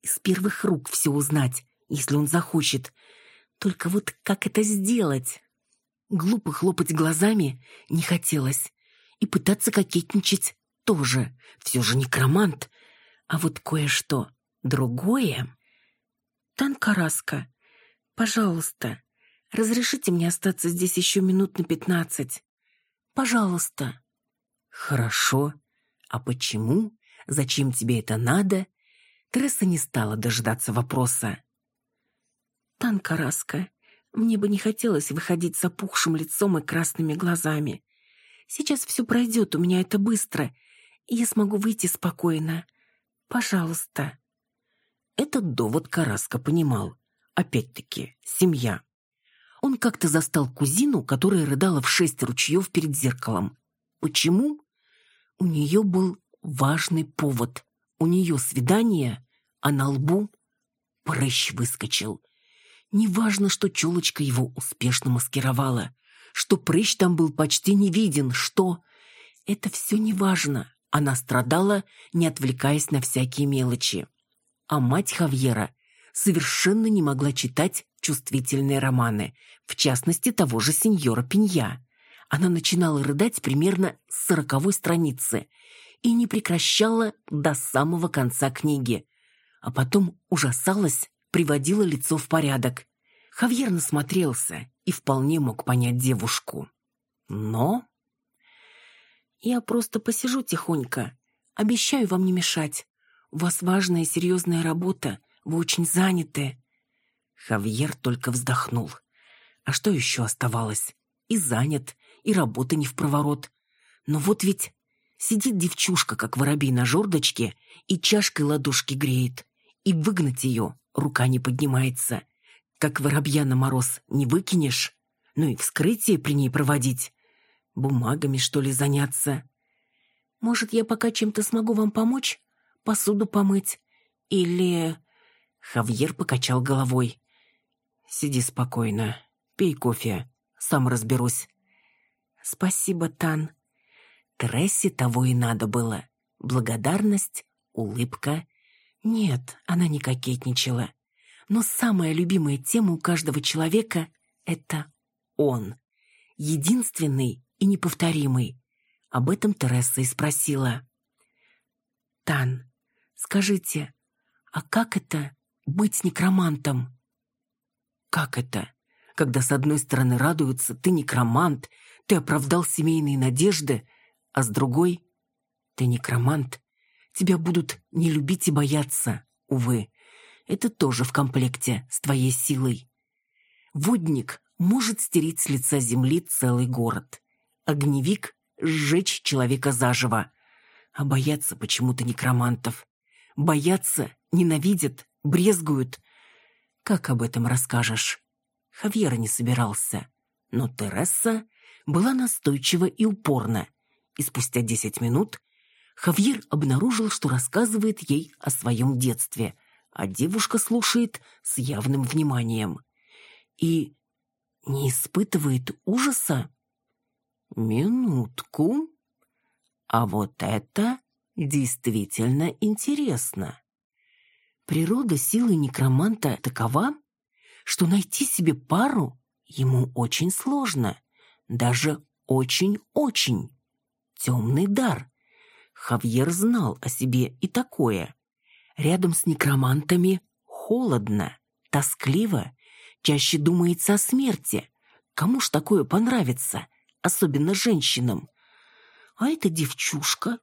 и с первых рук все узнать, если он захочет. Только вот как это сделать? Глупо хлопать глазами не хотелось. И пытаться кокетничать тоже. Все же некромант. А вот кое-что другое... Танкараска, пожалуйста, разрешите мне остаться здесь еще минут на пятнадцать. Пожалуйста. Хорошо. «А почему? Зачем тебе это надо?» Тресса не стала дожидаться вопроса. «Танкараска, мне бы не хотелось выходить с опухшим лицом и красными глазами. Сейчас все пройдет, у меня это быстро, и я смогу выйти спокойно. Пожалуйста». Этот довод Караска понимал. Опять-таки, семья. Он как-то застал кузину, которая рыдала в шесть ручьев перед зеркалом. Почему? У нее был важный повод. У нее свидание, а на лбу прыщ выскочил. Неважно, что челочка его успешно маскировала, что прыщ там был почти не виден, что... Это все неважно. Она страдала, не отвлекаясь на всякие мелочи. А мать Хавьера совершенно не могла читать чувствительные романы, в частности того же сеньора Пинья. Она начинала рыдать примерно с сороковой страницы и не прекращала до самого конца книги, а потом ужасалась, приводила лицо в порядок. Хавьер насмотрелся и вполне мог понять девушку. Но... «Я просто посижу тихонько. Обещаю вам не мешать. У вас важная серьезная работа. Вы очень заняты». Хавьер только вздохнул. А что еще оставалось? И занят, и работа не в проворот. Но вот ведь сидит девчушка, как воробей на жердочке, и чашкой ладошки греет. И выгнать ее рука не поднимается. Как воробья на мороз не выкинешь. Ну и вскрытие при ней проводить. Бумагами, что ли, заняться? Может, я пока чем-то смогу вам помочь? Посуду помыть? Или... Хавьер покачал головой. «Сиди спокойно. Пей кофе. Сам разберусь». «Спасибо, Тан». Трессе того и надо было. Благодарность, улыбка. Нет, она не кокетничала. Но самая любимая тема у каждого человека — это он. Единственный и неповторимый. Об этом Тереса и спросила. «Тан, скажите, а как это быть некромантом. Как это? Когда с одной стороны радуются, ты некромант, ты оправдал семейные надежды, а с другой — ты некромант. Тебя будут не любить и бояться, увы. Это тоже в комплекте с твоей силой. Водник может стереть с лица земли целый город. Огневик — сжечь человека заживо. А боятся почему-то некромантов. Боятся, ненавидят, брезгуют. Как об этом расскажешь? Хавьер не собирался. Но Тереса была настойчива и упорна. И спустя десять минут Хавьер обнаружил, что рассказывает ей о своем детстве, а девушка слушает с явным вниманием. И не испытывает ужаса? Минутку. А вот это действительно интересно. Природа силы некроманта такова, что найти себе пару ему очень сложно, даже очень-очень. Темный дар. Хавьер знал о себе и такое. Рядом с некромантами холодно, тоскливо, чаще думается о смерти. Кому ж такое понравится, особенно женщинам? А эта девчушка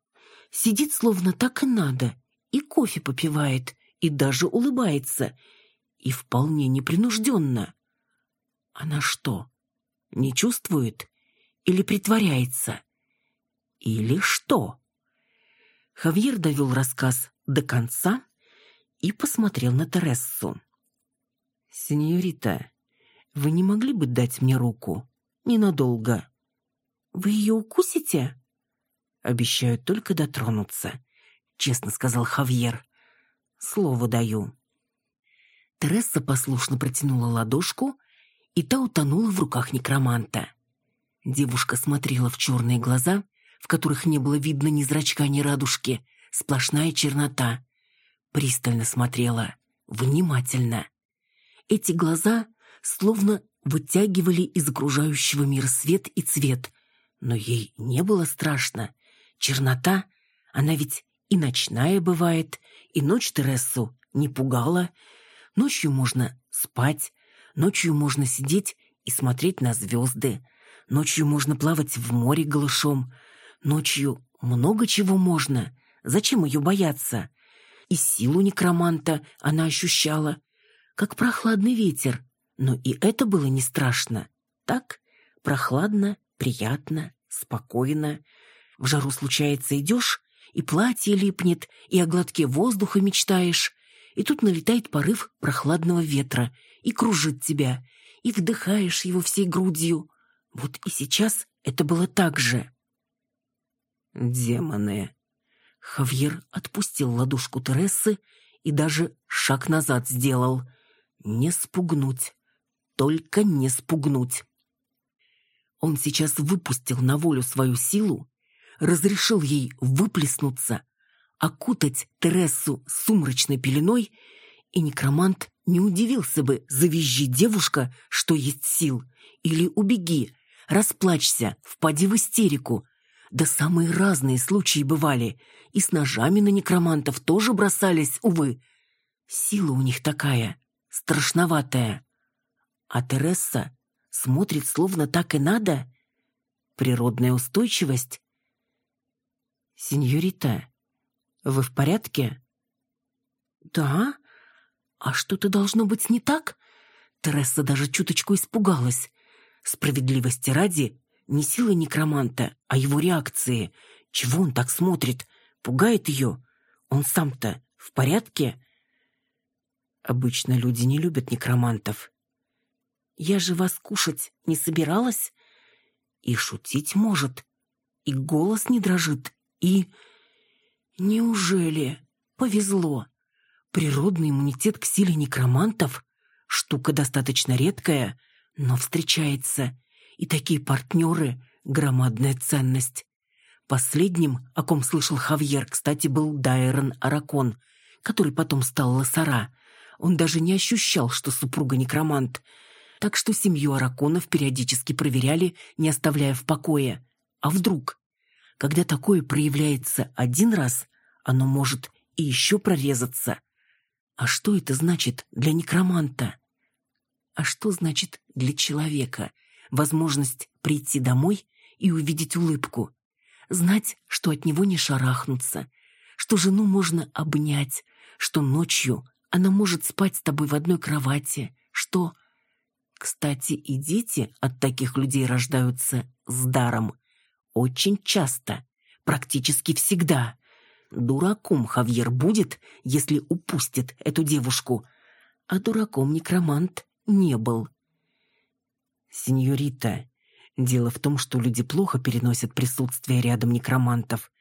сидит словно так и надо, и кофе попивает, и даже улыбается, и вполне непринужденно. Она что, не чувствует или притворяется? Или что? Хавьер довел рассказ до конца и посмотрел на Терессу. «Сеньорита, вы не могли бы дать мне руку? Ненадолго». «Вы ее укусите?» «Обещаю только дотронуться», — честно сказал Хавьер. Слово даю». Тересса послушно протянула ладошку, и та утонула в руках некроманта. Девушка смотрела в черные глаза, в которых не было видно ни зрачка, ни радужки, сплошная чернота. Пристально смотрела, внимательно. Эти глаза словно вытягивали из окружающего мира свет и цвет, но ей не было страшно. Чернота, она ведь и ночная бывает, и ночь Терессу не пугала. Ночью можно спать, ночью можно сидеть и смотреть на звезды. Ночью можно плавать в море голышом. Ночью много чего можно. Зачем ее бояться? И силу некроманта она ощущала, как прохладный ветер. Но и это было не страшно. Так, прохладно, приятно, спокойно. В жару случается идешь, и платье липнет, и о глотке воздуха мечтаешь. И тут налетает порыв прохладного ветра и кружит тебя, и вдыхаешь его всей грудью. Вот и сейчас это было так же. Демоны. Хавьер отпустил ладошку Тересы и даже шаг назад сделал. Не спугнуть. Только не спугнуть. Он сейчас выпустил на волю свою силу, разрешил ей выплеснуться, окутать Тересу сумрачной пеленой, и некромант не удивился бы, завизжи девушка, что есть сил, или убеги, расплачься, впади в истерику. Да самые разные случаи бывали, и с ножами на некромантов тоже бросались, увы. Сила у них такая, страшноватая. А Тереса смотрит, словно так и надо. Природная устойчивость. «Сеньорита, вы в порядке?» «Да? А что-то должно быть не так?» Тереса даже чуточку испугалась. Справедливости ради, не силы некроманта, а его реакции. Чего он так смотрит? Пугает ее? Он сам-то в порядке? Обычно люди не любят некромантов. Я же вас кушать не собиралась. И шутить может, и голос не дрожит, и... Неужели повезло? Природный иммунитет к силе некромантов — штука достаточно редкая — но встречается. И такие партнеры — громадная ценность. Последним, о ком слышал Хавьер, кстати, был Дайрон Аракон, который потом стал Лосара. Он даже не ощущал, что супруга некромант. Так что семью Араконов периодически проверяли, не оставляя в покое. А вдруг? Когда такое проявляется один раз, оно может и еще прорезаться. А что это значит для некроманта? А что значит для человека возможность прийти домой и увидеть улыбку? Знать, что от него не шарахнутся, что жену можно обнять, что ночью она может спать с тобой в одной кровати, что... Кстати, и дети от таких людей рождаются с даром. Очень часто, практически всегда. Дураком Хавьер будет, если упустит эту девушку, а дураком некромант не был. «Сеньорита, дело в том, что люди плохо переносят присутствие рядом некромантов,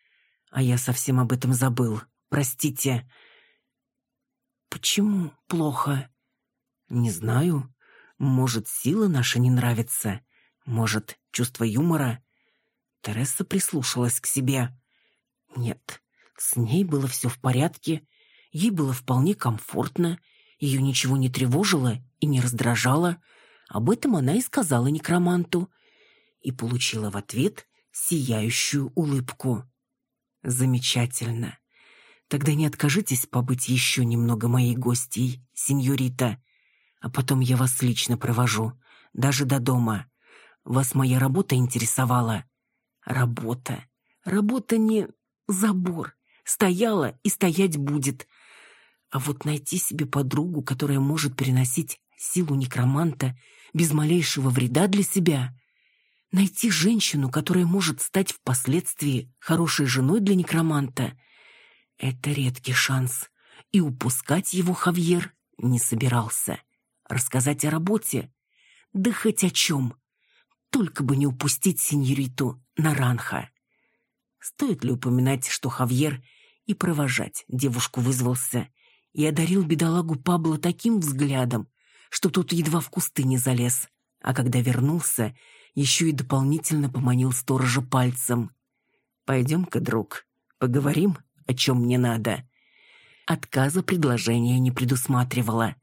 а я совсем об этом забыл. Простите». «Почему плохо?» «Не знаю. Может, сила наша не нравится? Может, чувство юмора?» Тереса прислушалась к себе. «Нет, с ней было все в порядке, ей было вполне комфортно, ее ничего не тревожило и не раздражало. Об этом она и сказала некроманту. И получила в ответ сияющую улыбку. «Замечательно. Тогда не откажитесь побыть еще немного моей гостьей, сеньорита. А потом я вас лично провожу, даже до дома. Вас моя работа интересовала?» «Работа. Работа не забор. Стояла и стоять будет. А вот найти себе подругу, которая может переносить силу некроманта без малейшего вреда для себя, найти женщину, которая может стать впоследствии хорошей женой для некроманта, это редкий шанс, и упускать его Хавьер не собирался. Рассказать о работе? Да хоть о чем. Только бы не упустить сеньориту Наранха. Стоит ли упоминать, что Хавьер и провожать девушку вызвался и одарил бедолагу Пабло таким взглядом, что тот едва в кусты не залез, а когда вернулся, еще и дополнительно поманил сторожа пальцем. «Пойдем-ка, друг, поговорим, о чем мне надо». Отказа предложения не предусматривала.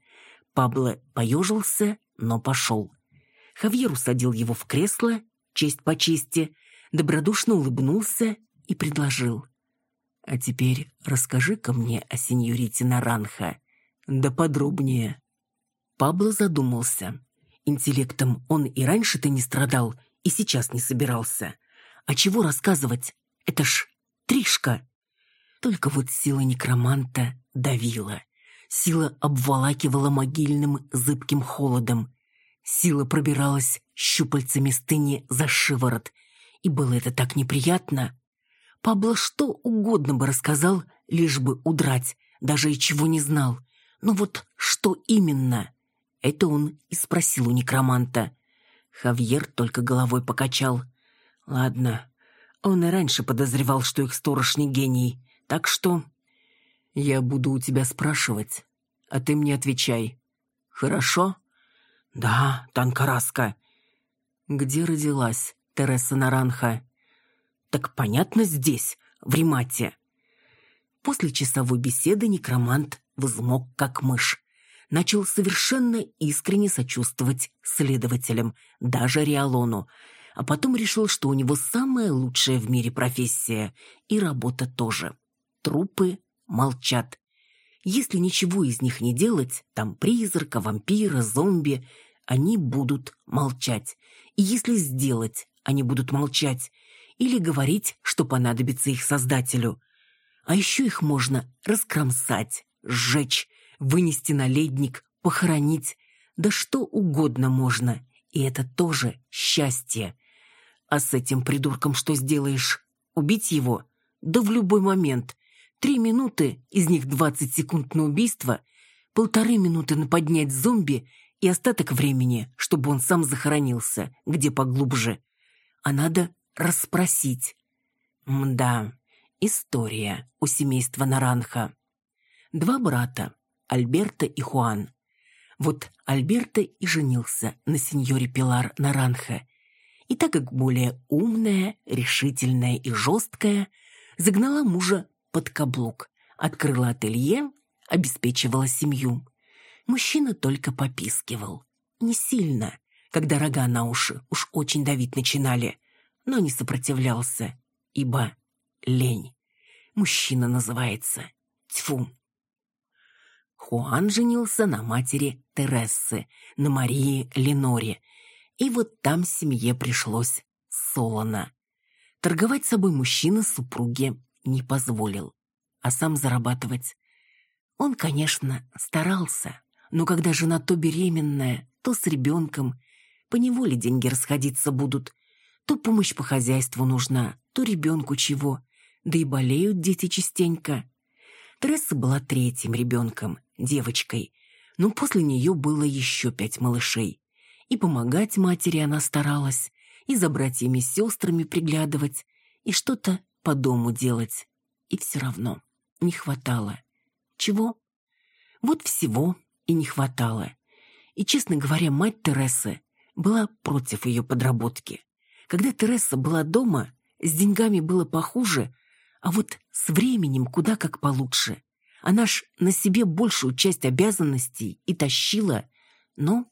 Пабло поежился, но пошел. Хавьер усадил его в кресло, честь по чести, добродушно улыбнулся и предложил. А теперь расскажи-ка мне о сеньорите Наранха. Да подробнее. Пабло задумался. Интеллектом он и раньше-то не страдал, и сейчас не собирался. А чего рассказывать? Это ж Тришка. Только вот сила некроманта давила. Сила обволакивала могильным зыбким холодом. Сила пробиралась щупальцами стыни за шиворот. И было это так неприятно, Пабло что угодно бы рассказал, лишь бы удрать, даже и чего не знал. Но вот что именно? Это он и спросил у некроманта. Хавьер только головой покачал. Ладно, он и раньше подозревал, что их сторож не гений, так что... Я буду у тебя спрашивать, а ты мне отвечай. Хорошо? Да, Танкараска. Где родилась Тереса Наранха? Так понятно здесь, в Римате. После часовой беседы некромант взмок как мышь. Начал совершенно искренне сочувствовать следователям, даже Риалону, а потом решил, что у него самая лучшая в мире профессия, и работа тоже. Трупы молчат. Если ничего из них не делать, там призрака, вампира, зомби, они будут молчать. И если сделать, они будут молчать. Или говорить, что понадобится их создателю. А еще их можно раскромсать, сжечь, вынести на ледник, похоронить. Да что угодно можно. И это тоже счастье. А с этим придурком что сделаешь? Убить его? Да в любой момент. Три минуты, из них двадцать секунд на убийство, полторы минуты на поднять зомби и остаток времени, чтобы он сам захоронился, где поглубже. А надо расспросить. Мда, история у семейства Наранха. Два брата, Альберто и Хуан. Вот Альберто и женился на сеньоре Пилар Наранха. И так как более умная, решительная и жесткая, загнала мужа под каблук, открыла ателье, обеспечивала семью. Мужчина только попискивал. Не сильно, когда рога на уши уж очень давить начинали, но не сопротивлялся, ибо лень. Мужчина называется. Тьфу. Хуан женился на матери Терессы, на Марии Леноре, и вот там семье пришлось солоно. Торговать собой мужчина супруге не позволил, а сам зарабатывать. Он, конечно, старался, но когда жена то беременная, то с ребенком, поневоле деньги расходиться будут, то помощь по хозяйству нужна, то ребенку чего, да и болеют дети частенько. Тресса была третьим ребенком, девочкой, но после нее было еще пять малышей. И помогать матери она старалась, и за братьями и сестрами приглядывать, и что-то по дому делать. И все равно не хватало. Чего? Вот всего и не хватало. И, честно говоря, мать Тересы была против ее подработки. Когда Тереса была дома, с деньгами было похуже, а вот с временем куда как получше. Она ж на себе большую часть обязанностей и тащила, но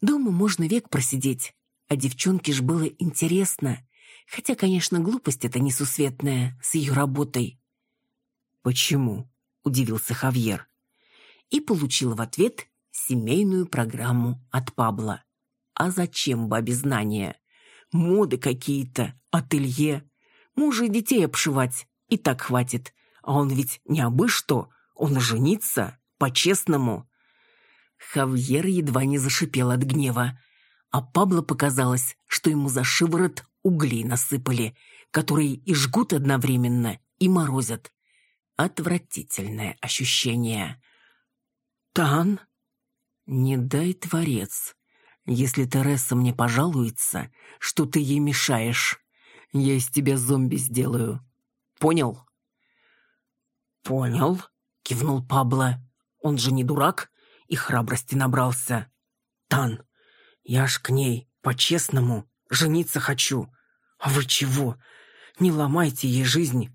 Дома можно век просидеть, а девчонке ж было интересно. Хотя, конечно, глупость это несусветная с ее работой. «Почему?» – удивился Хавьер. И получил в ответ семейную программу от Пабла. «А зачем бабе знания? Моды какие-то, ателье. Мужа и детей обшивать и так хватит. А он ведь не абы что, он жениться, по-честному. Хавьер едва не зашипел от гнева, а Пабло показалось, что ему за шиворот углей насыпали, которые и жгут одновременно, и морозят. Отвратительное ощущение. «Тан? Не дай, Творец. Если Тереса мне пожалуется, что ты ей мешаешь, я из тебя зомби сделаю. Понял?» «Понял», — кивнул Пабло. «Он же не дурак и храбрости набрался. Тан, я ж к ней, по-честному, жениться хочу. А вы чего? Не ломайте ей жизнь.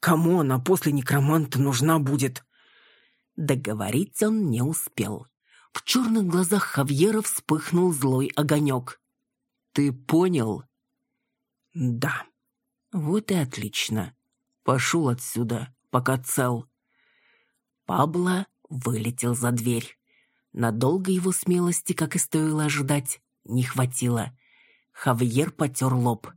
Кому она после некроманта нужна будет?» Договорить он не успел. В черных глазах Хавьера вспыхнул злой огонек. «Ты понял?» «Да». «Вот и отлично. Пошел отсюда, пока цел». Пабло вылетел за дверь. Надолго его смелости, как и стоило ожидать, не хватило. Хавьер потер лоб.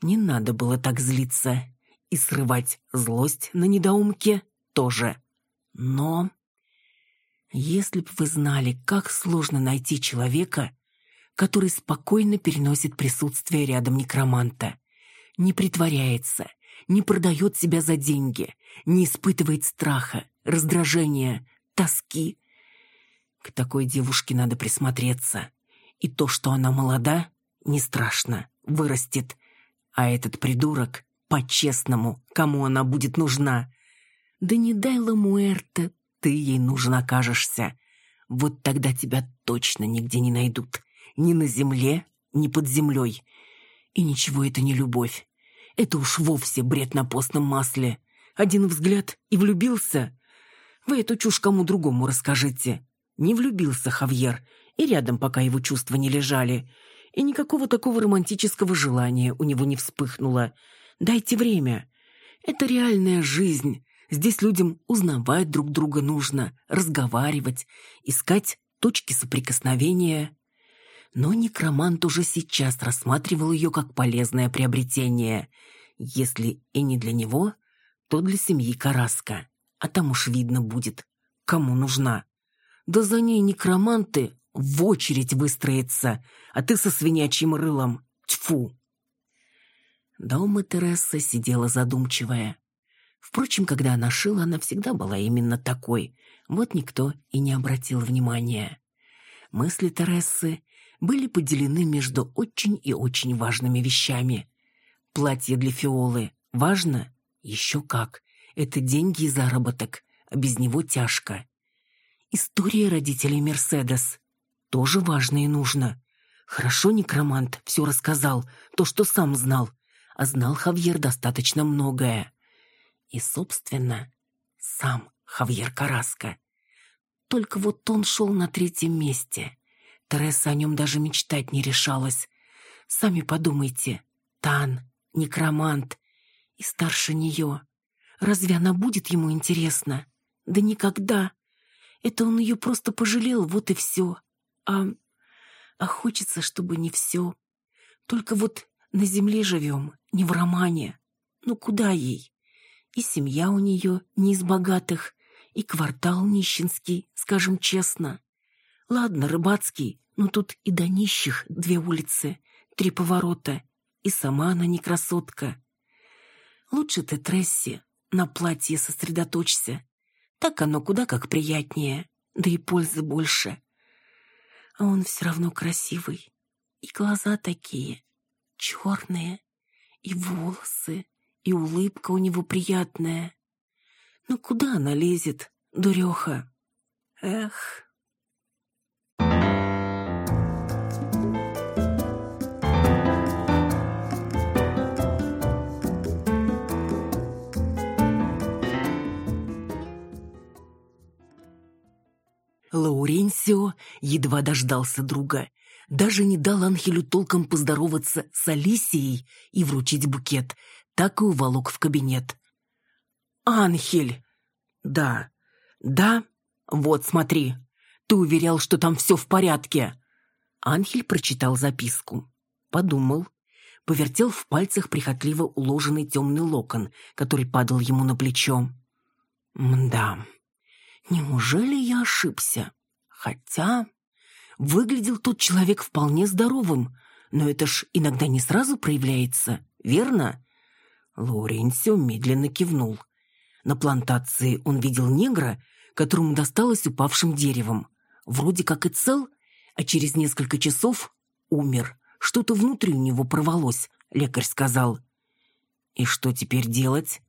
Не надо было так злиться. И срывать злость на недоумке тоже. Но... Если б вы знали, как сложно найти человека, который спокойно переносит присутствие рядом некроманта, не притворяется, не продает себя за деньги, не испытывает страха, раздражения, тоски, К такой девушке надо присмотреться. И то, что она молода, не страшно, вырастет. А этот придурок, по-честному, кому она будет нужна? Да не дай Ламуэрте, ты ей нужен окажешься. Вот тогда тебя точно нигде не найдут. Ни на земле, ни под землей. И ничего это не любовь. Это уж вовсе бред на постном масле. Один взгляд и влюбился. Вы эту чушь кому другому расскажите. Не влюбился Хавьер, и рядом пока его чувства не лежали. И никакого такого романтического желания у него не вспыхнуло. Дайте время. Это реальная жизнь. Здесь людям узнавать друг друга нужно, разговаривать, искать точки соприкосновения. Но некромант уже сейчас рассматривал ее как полезное приобретение. Если и не для него, то для семьи Караска. А там уж видно будет, кому нужна. Да за ней некроманты в очередь выстроятся, а ты со свинячьим рылом. Тьфу! Дома Тереса сидела задумчивая. Впрочем, когда она шила, она всегда была именно такой. Вот никто и не обратил внимания. Мысли Тересы были поделены между очень и очень важными вещами. Платье для Фиолы важно? Еще как. Это деньги и заработок, а без него тяжко. История родителей Мерседес. Тоже важно и нужно. Хорошо некромант все рассказал, то, что сам знал. А знал Хавьер достаточно многое. И, собственно, сам Хавьер Караска. Только вот он шел на третьем месте. Тереса о нем даже мечтать не решалась. Сами подумайте. Тан, некромант и старше нее. Разве она будет ему интересна? Да никогда. Это он ее просто пожалел, вот и все. А, а хочется, чтобы не все. Только вот на земле живем, не в романе. Ну куда ей? И семья у нее не из богатых, и квартал нищенский, скажем честно. Ладно, рыбацкий, но тут и до нищих две улицы, три поворота, и сама она не красотка. Лучше ты, Тресси, на платье сосредоточься. Так оно куда как приятнее, да и пользы больше. А он все равно красивый. И глаза такие, черные, и волосы, и улыбка у него приятная. Но куда она лезет, дуреха? Эх... Лауренсио едва дождался друга. Даже не дал Анхелю толком поздороваться с Алисией и вручить букет. Так и уволок в кабинет. «Анхель!» «Да, да, вот смотри. Ты уверял, что там все в порядке». Анхель прочитал записку. Подумал. Повертел в пальцах прихотливо уложенный темный локон, который падал ему на плечо. «Мда, Неужели я ошибся? Хотя... Выглядел тот человек вполне здоровым, но это ж иногда не сразу проявляется, верно? Лауренсио медленно кивнул. На плантации он видел негра, которому досталось упавшим деревом. Вроде как и цел, а через несколько часов умер. Что-то внутри у него порвалось, лекарь сказал. И что теперь делать?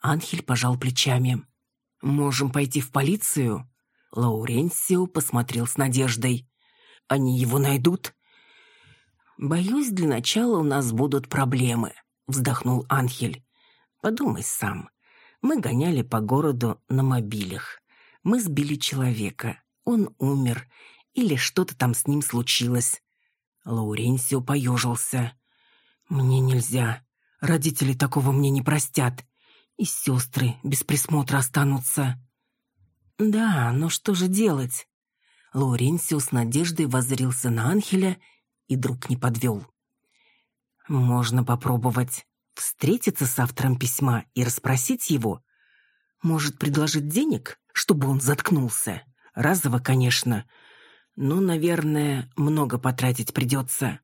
Анхель пожал плечами. «Можем пойти в полицию?» Лауренсио посмотрел с надеждой. «Они его найдут?» «Боюсь, для начала у нас будут проблемы», — вздохнул Анхель. «Подумай сам. Мы гоняли по городу на мобилях. Мы сбили человека. Он умер. Или что-то там с ним случилось». Лауренсио поежился. «Мне нельзя. Родители такого мне не простят и сестры без присмотра останутся. Да, но что же делать? Лоренсио с надеждой воззрился на Анхеля, и друг не подвел. Можно попробовать встретиться с автором письма и расспросить его. Может, предложить денег, чтобы он заткнулся? Разово, конечно. Но, наверное, много потратить придется.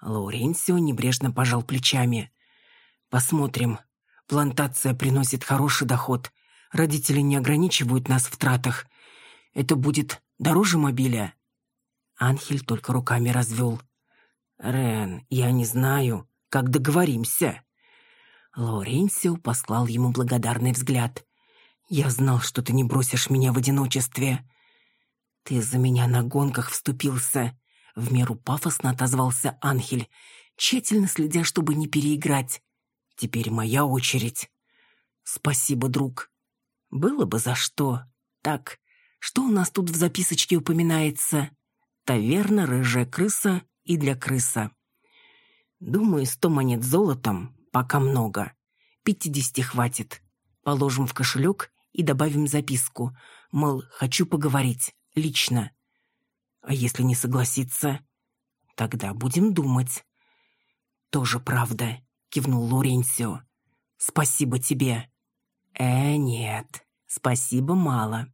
Лауренсио небрежно пожал плечами. Посмотрим, Плантация приносит хороший доход. Родители не ограничивают нас в тратах. Это будет дороже мобиля». Анхель только руками развел. «Рен, я не знаю, как договоримся». Лауренсио послал ему благодарный взгляд. «Я знал, что ты не бросишь меня в одиночестве». «Ты за меня на гонках вступился», — в меру пафосно отозвался Анхель, тщательно следя, чтобы не переиграть. «Теперь моя очередь». «Спасибо, друг». «Было бы за что. Так, что у нас тут в записочке упоминается?» «Таверна, рыжая крыса и для крыса». «Думаю, сто монет золотом Пока много. Пятидесяти хватит. Положим в кошелек и добавим записку. Мол, хочу поговорить. Лично. А если не согласится? Тогда будем думать. Тоже правда, кивнул Лоренсио. Спасибо тебе. Э, нет. Спасибо мало.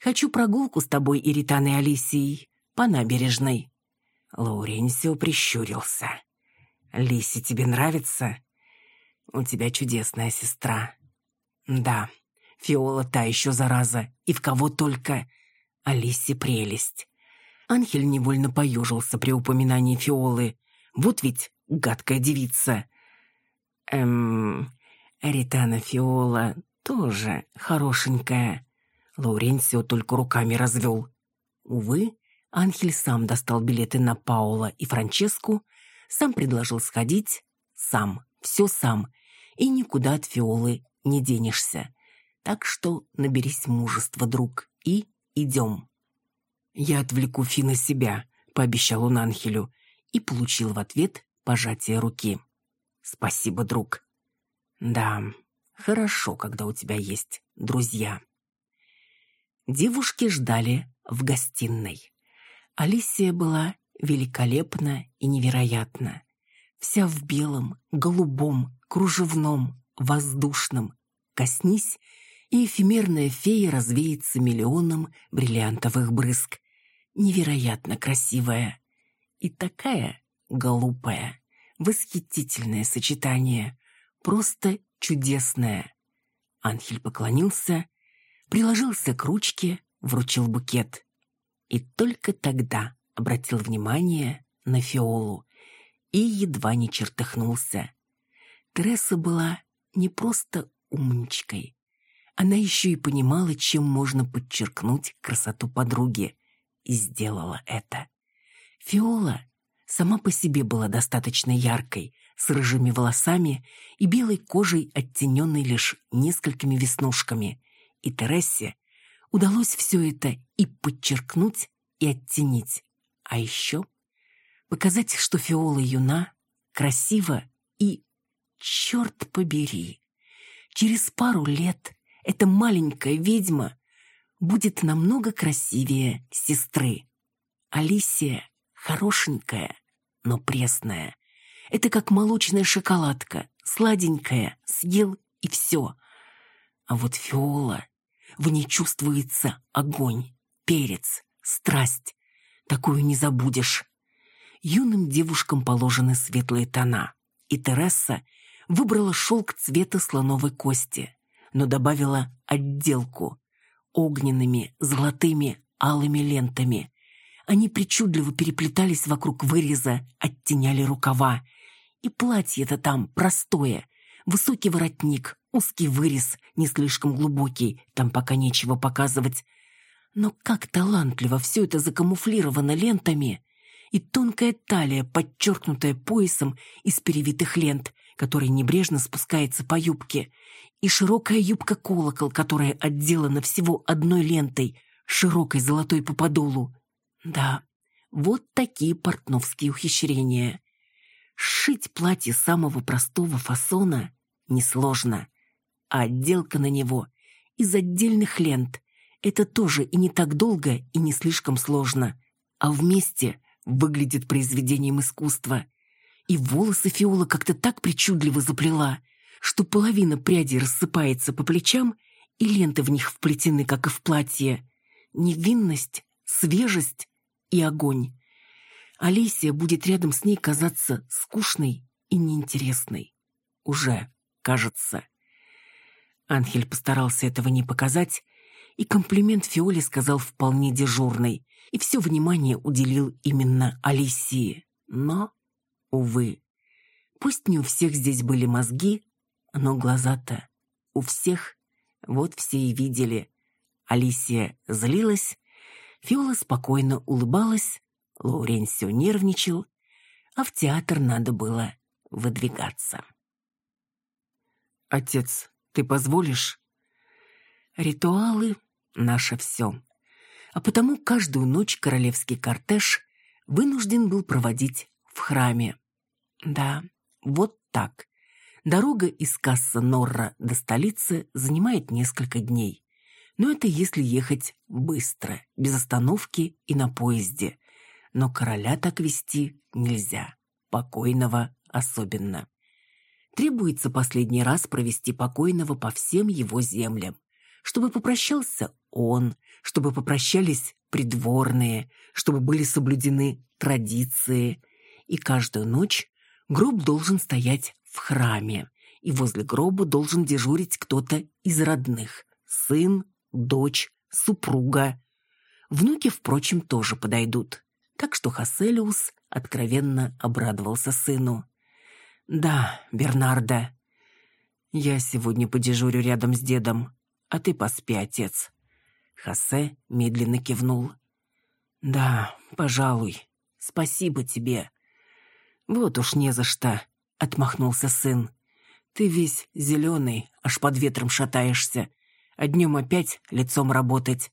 Хочу прогулку с тобой и Ританой Алисией по набережной. Лауренсио прищурился. «Лиси тебе нравится?» У тебя чудесная сестра. Да, Фиола та еще зараза, и в кого только. Алисе прелесть. Анхель невольно поежился при упоминании Фиолы. Вот ведь гадкая девица. Эм, Ритана Фиола тоже хорошенькая. Лауренсио только руками развел. Увы, Анхель сам достал билеты на Паула и Франческу, сам предложил сходить, сам, все сам, и никуда от Фиолы не денешься. Так что наберись мужества, друг, и идем. «Я отвлеку Фи на себя», — пообещал он Анхелю, и получил в ответ пожатие руки. «Спасибо, друг». «Да, хорошо, когда у тебя есть друзья». Девушки ждали в гостиной. Алисия была великолепна и невероятна. Вся в белом, голубом, кружевном, воздушном. Коснись, и эфемерная фея развеется миллионом бриллиантовых брызг. Невероятно красивая. И такая глупая. Восхитительное сочетание. Просто чудесное. Анхель поклонился, приложился к ручке, вручил букет. И только тогда обратил внимание на Фиолу и едва не чертыхнулся. Тресса была не просто умничкой. Она еще и понимала, чем можно подчеркнуть красоту подруги. И сделала это. Фиола сама по себе была достаточно яркой, с рыжими волосами и белой кожей, оттененной лишь несколькими веснушками. И Тересе удалось все это и подчеркнуть, и оттенить. А еще показать, что Фиола юна, красива и Черт побери! Через пару лет эта маленькая ведьма будет намного красивее сестры. Алисия хорошенькая, но пресная. Это как молочная шоколадка, сладенькая, съел и все. А вот Фиола, в ней чувствуется огонь, перец, страсть. Такую не забудешь. Юным девушкам положены светлые тона, и Тереса выбрала шелк цвета слоновой кости, но добавила отделку огненными, золотыми, алыми лентами. Они причудливо переплетались вокруг выреза, оттеняли рукава. И платье-то там простое. Высокий воротник, узкий вырез, не слишком глубокий, там пока нечего показывать. Но как талантливо все это закамуфлировано лентами. И тонкая талия, подчеркнутая поясом из перевитых лент, который небрежно спускается по юбке, и широкая юбка-колокол, которая отделана всего одной лентой, широкой золотой по подолу. Да, вот такие портновские ухищрения. Сшить платье самого простого фасона несложно, а отделка на него из отдельных лент — это тоже и не так долго, и не слишком сложно, а вместе выглядит произведением искусства — и волосы Фиола как-то так причудливо заплела, что половина прядей рассыпается по плечам, и ленты в них вплетены, как и в платье. Невинность, свежесть и огонь. Алисия будет рядом с ней казаться скучной и неинтересной. Уже, кажется. Анхель постарался этого не показать И комплимент Фиоле сказал вполне дежурный, и все внимание уделил именно Алисии. Но, увы, пусть не у всех здесь были мозги, но глаза-то у всех, вот все и видели. Алисия злилась, Фиола спокойно улыбалась, Лауренсио нервничал, а в театр надо было выдвигаться. «Отец, ты позволишь?» «Ритуалы — наше все. А потому каждую ночь королевский кортеж вынужден был проводить в храме. Да, вот так. Дорога из Касса Норра до столицы занимает несколько дней. Но это если ехать быстро, без остановки и на поезде. Но короля так вести нельзя, покойного особенно. Требуется последний раз провести покойного по всем его землям, чтобы попрощался он, чтобы попрощались придворные, чтобы были соблюдены традиции. И каждую ночь гроб должен стоять в храме, и возле гроба должен дежурить кто-то из родных – сын, дочь, супруга. Внуки, впрочем, тоже подойдут. Так что Хаселиус откровенно обрадовался сыну. «Да, Бернарда, я сегодня подежурю рядом с дедом, а ты поспи, отец». Хосе медленно кивнул. «Да, пожалуй. Спасибо тебе». «Вот уж не за что», — отмахнулся сын. «Ты весь зеленый, аж под ветром шатаешься а днем опять лицом работать.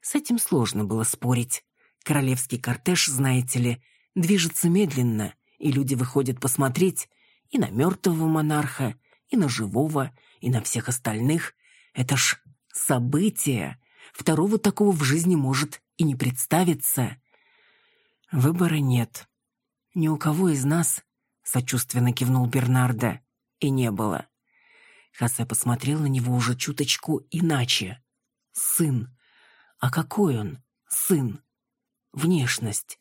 С этим сложно было спорить. Королевский кортеж, знаете ли, движется медленно, и люди выходят посмотреть и на мертвого монарха, и на живого, и на всех остальных. Это ж событие. Второго такого в жизни может и не представиться. Выбора нет. Ни у кого из нас, сочувственно кивнул Бернарда, и не было. Хосе посмотрел на него уже чуточку иначе. Сын. А какой он? Сын. Внешность.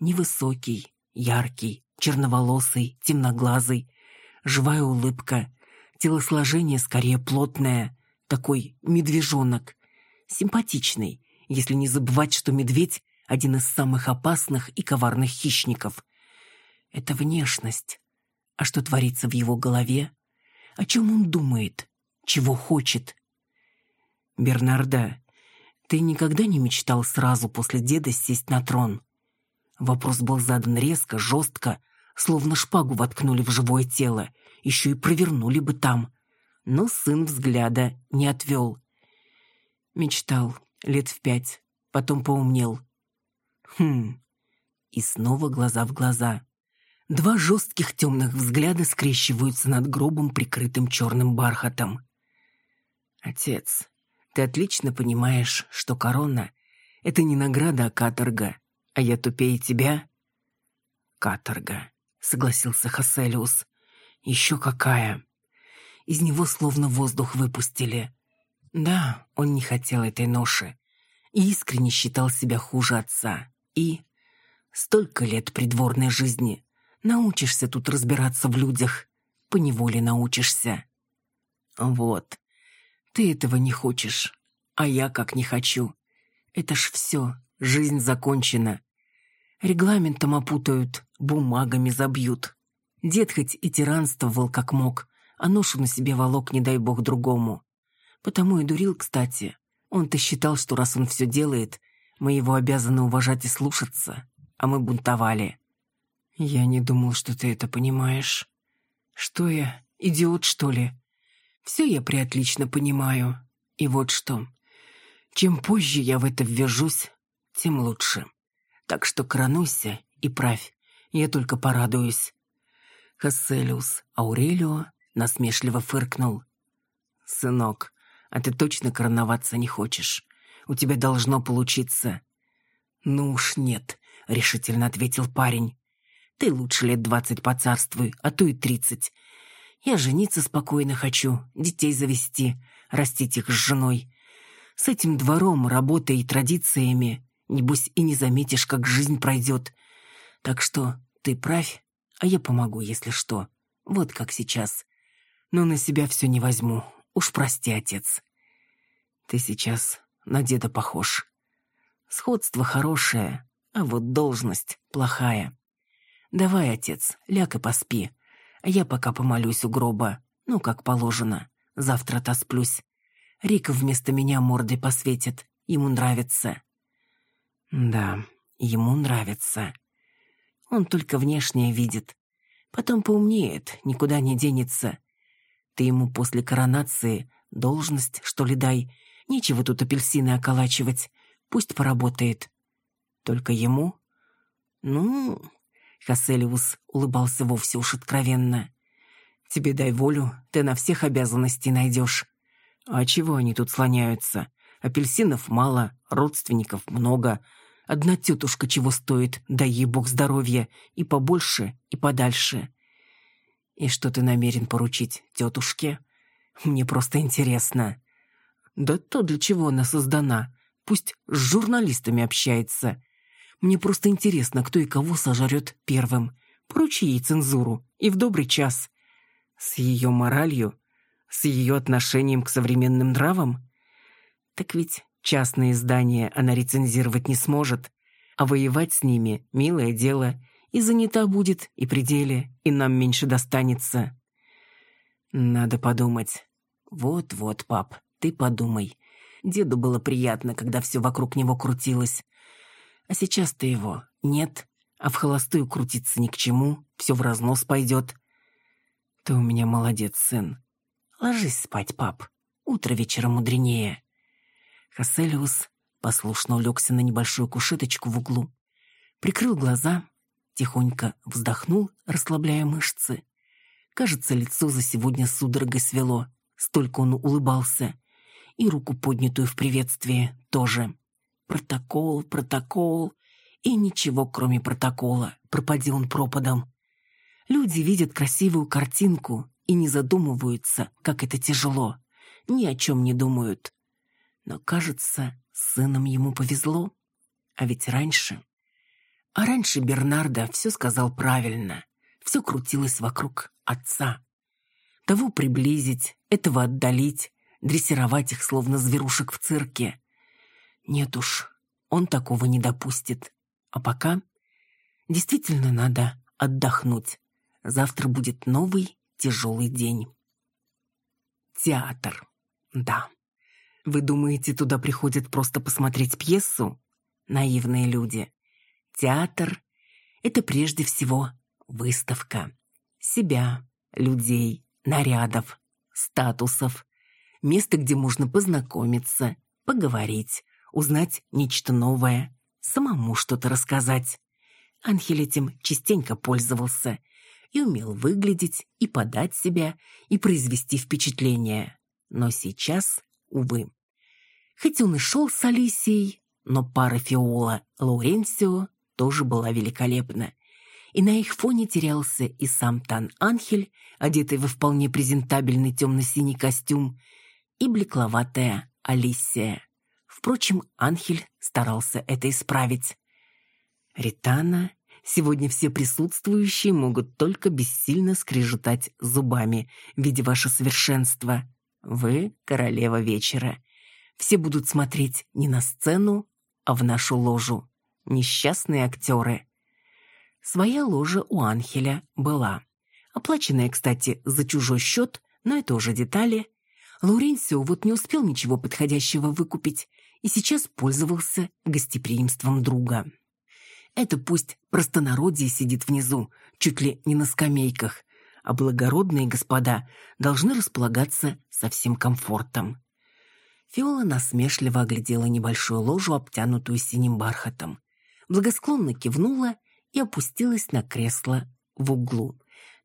Невысокий, яркий, черноволосый, темноглазый, живая улыбка, телосложение скорее плотное, такой медвежонок. Симпатичный, если не забывать, что медведь – один из самых опасных и коварных хищников. Это внешность. А что творится в его голове, о чем он думает? Чего хочет? Бернарда, ты никогда не мечтал сразу после деда сесть на трон? Вопрос был задан резко, жестко, словно шпагу воткнули в живое тело, еще и провернули бы там. Но сын взгляда не отвел. Мечтал лет в пять, потом поумнел. Хм. И снова глаза в глаза. Два жестких темных взгляда скрещиваются над гробом, прикрытым черным бархатом. «Отец, ты отлично понимаешь, что корона — это не награда, а каторга, а я тупее тебя?» «Каторга», — согласился Хаселиус. «Еще какая!» Из него словно воздух выпустили. Да, он не хотел этой ноши и искренне считал себя хуже отца. И столько лет придворной жизни — Научишься тут разбираться в людях. Поневоле научишься. Вот. Ты этого не хочешь, а я как не хочу. Это ж все, жизнь закончена. Регламентом опутают, бумагами забьют. Дед хоть и тиранствовал как мог, а ношу на себе волок, не дай бог, другому. Потому и дурил, кстати. Он-то считал, что раз он все делает, мы его обязаны уважать и слушаться, а мы бунтовали. «Я не думал, что ты это понимаешь. Что я, идиот, что ли? Все я приотлично понимаю. И вот что. Чем позже я в это ввяжусь, тем лучше. Так что крануйся и правь. Я только порадуюсь». Хасселиус Аурелио насмешливо фыркнул. «Сынок, а ты точно короноваться не хочешь? У тебя должно получиться». «Ну уж нет», — решительно ответил парень. Ты лучше лет двадцать поцарствуй, а то и тридцать. Я жениться спокойно хочу, детей завести, растить их с женой. С этим двором, работой и традициями, небось, и не заметишь, как жизнь пройдет. Так что ты правь, а я помогу, если что. Вот как сейчас. Но на себя все не возьму. Уж прости, отец. Ты сейчас на деда похож. Сходство хорошее, а вот должность плохая. Давай, отец, ляг и поспи, а я пока помолюсь у гроба, ну, как положено. Завтра отосплюсь. Рика вместо меня мордой посветит, ему нравится. Да, ему нравится. Он только внешнее видит. Потом поумнеет, никуда не денется. Ты ему после коронации должность, что ли, дай. Нечего тут апельсины околачивать. Пусть поработает. Только ему? Ну, Хаселиус улыбался вовсе уж откровенно. Тебе дай волю, ты на всех обязанностей найдешь. А чего они тут слоняются? Апельсинов мало, родственников много. Одна тетушка чего стоит, дай ей бог здоровья, и побольше, и подальше. И что ты намерен поручить тетушке? Мне просто интересно. Да то, для чего она создана. Пусть с журналистами общается. Мне просто интересно, кто и кого сожрет первым. Поручи ей цензуру, и в добрый час. С ее моралью? С ее отношением к современным нравам? Так ведь частные издания она рецензировать не сможет, а воевать с ними — милое дело, и занята будет, и пределе, и нам меньше достанется. Надо подумать. Вот-вот, пап, ты подумай. Деду было приятно, когда все вокруг него крутилось. А сейчас-то его нет, а в холостую крутиться ни к чему, все в разнос пойдет. Ты у меня молодец, сын. Ложись спать, пап. Утро вечера мудренее. Хаселиус послушно улегся на небольшую кушеточку в углу, прикрыл глаза, тихонько вздохнул, расслабляя мышцы. Кажется, лицо за сегодня судорогой свело, столько он улыбался, и руку поднятую в приветствии тоже. Протокол, протокол, и ничего, кроме протокола, пропади он пропадом. Люди видят красивую картинку и не задумываются, как это тяжело. Ни о чем не думают. Но, кажется, с сыном ему повезло. А ведь раньше... А раньше Бернардо все сказал правильно. Все крутилось вокруг отца. Того приблизить, этого отдалить, дрессировать их, словно зверушек в цирке. Нет уж, он такого не допустит. А пока действительно надо отдохнуть. Завтра будет новый тяжелый день. Театр. Да. Вы думаете, туда приходят просто посмотреть пьесу? Наивные люди. Театр — это прежде всего выставка. Себя, людей, нарядов, статусов. Место, где можно познакомиться, поговорить, узнать нечто новое, самому что-то рассказать. Анхель этим частенько пользовался и умел выглядеть, и подать себя, и произвести впечатление. Но сейчас, увы. Хоть он и шел с Алисией, но пара Фиола Лауренсио тоже была великолепна. И на их фоне терялся и сам Тан Анхель, одетый во вполне презентабельный темно-синий костюм, и блекловатая Алисия. Впрочем, Анхель старался это исправить. Ритана Сегодня все присутствующие могут только бессильно скрежетать зубами, видя ваше совершенство. Вы — королева вечера. Все будут смотреть не на сцену, а в нашу ложу. Несчастные актеры. Своя ложа у Анхеля была. Оплаченная, кстати, за чужой счет, но это уже детали. Лауренсио вот не успел ничего подходящего выкупить и сейчас пользовался гостеприимством друга. Это пусть простонародье сидит внизу, чуть ли не на скамейках, а благородные господа должны располагаться со всем комфортом. Фиола насмешливо оглядела небольшую ложу, обтянутую синим бархатом. Благосклонно кивнула и опустилась на кресло в углу.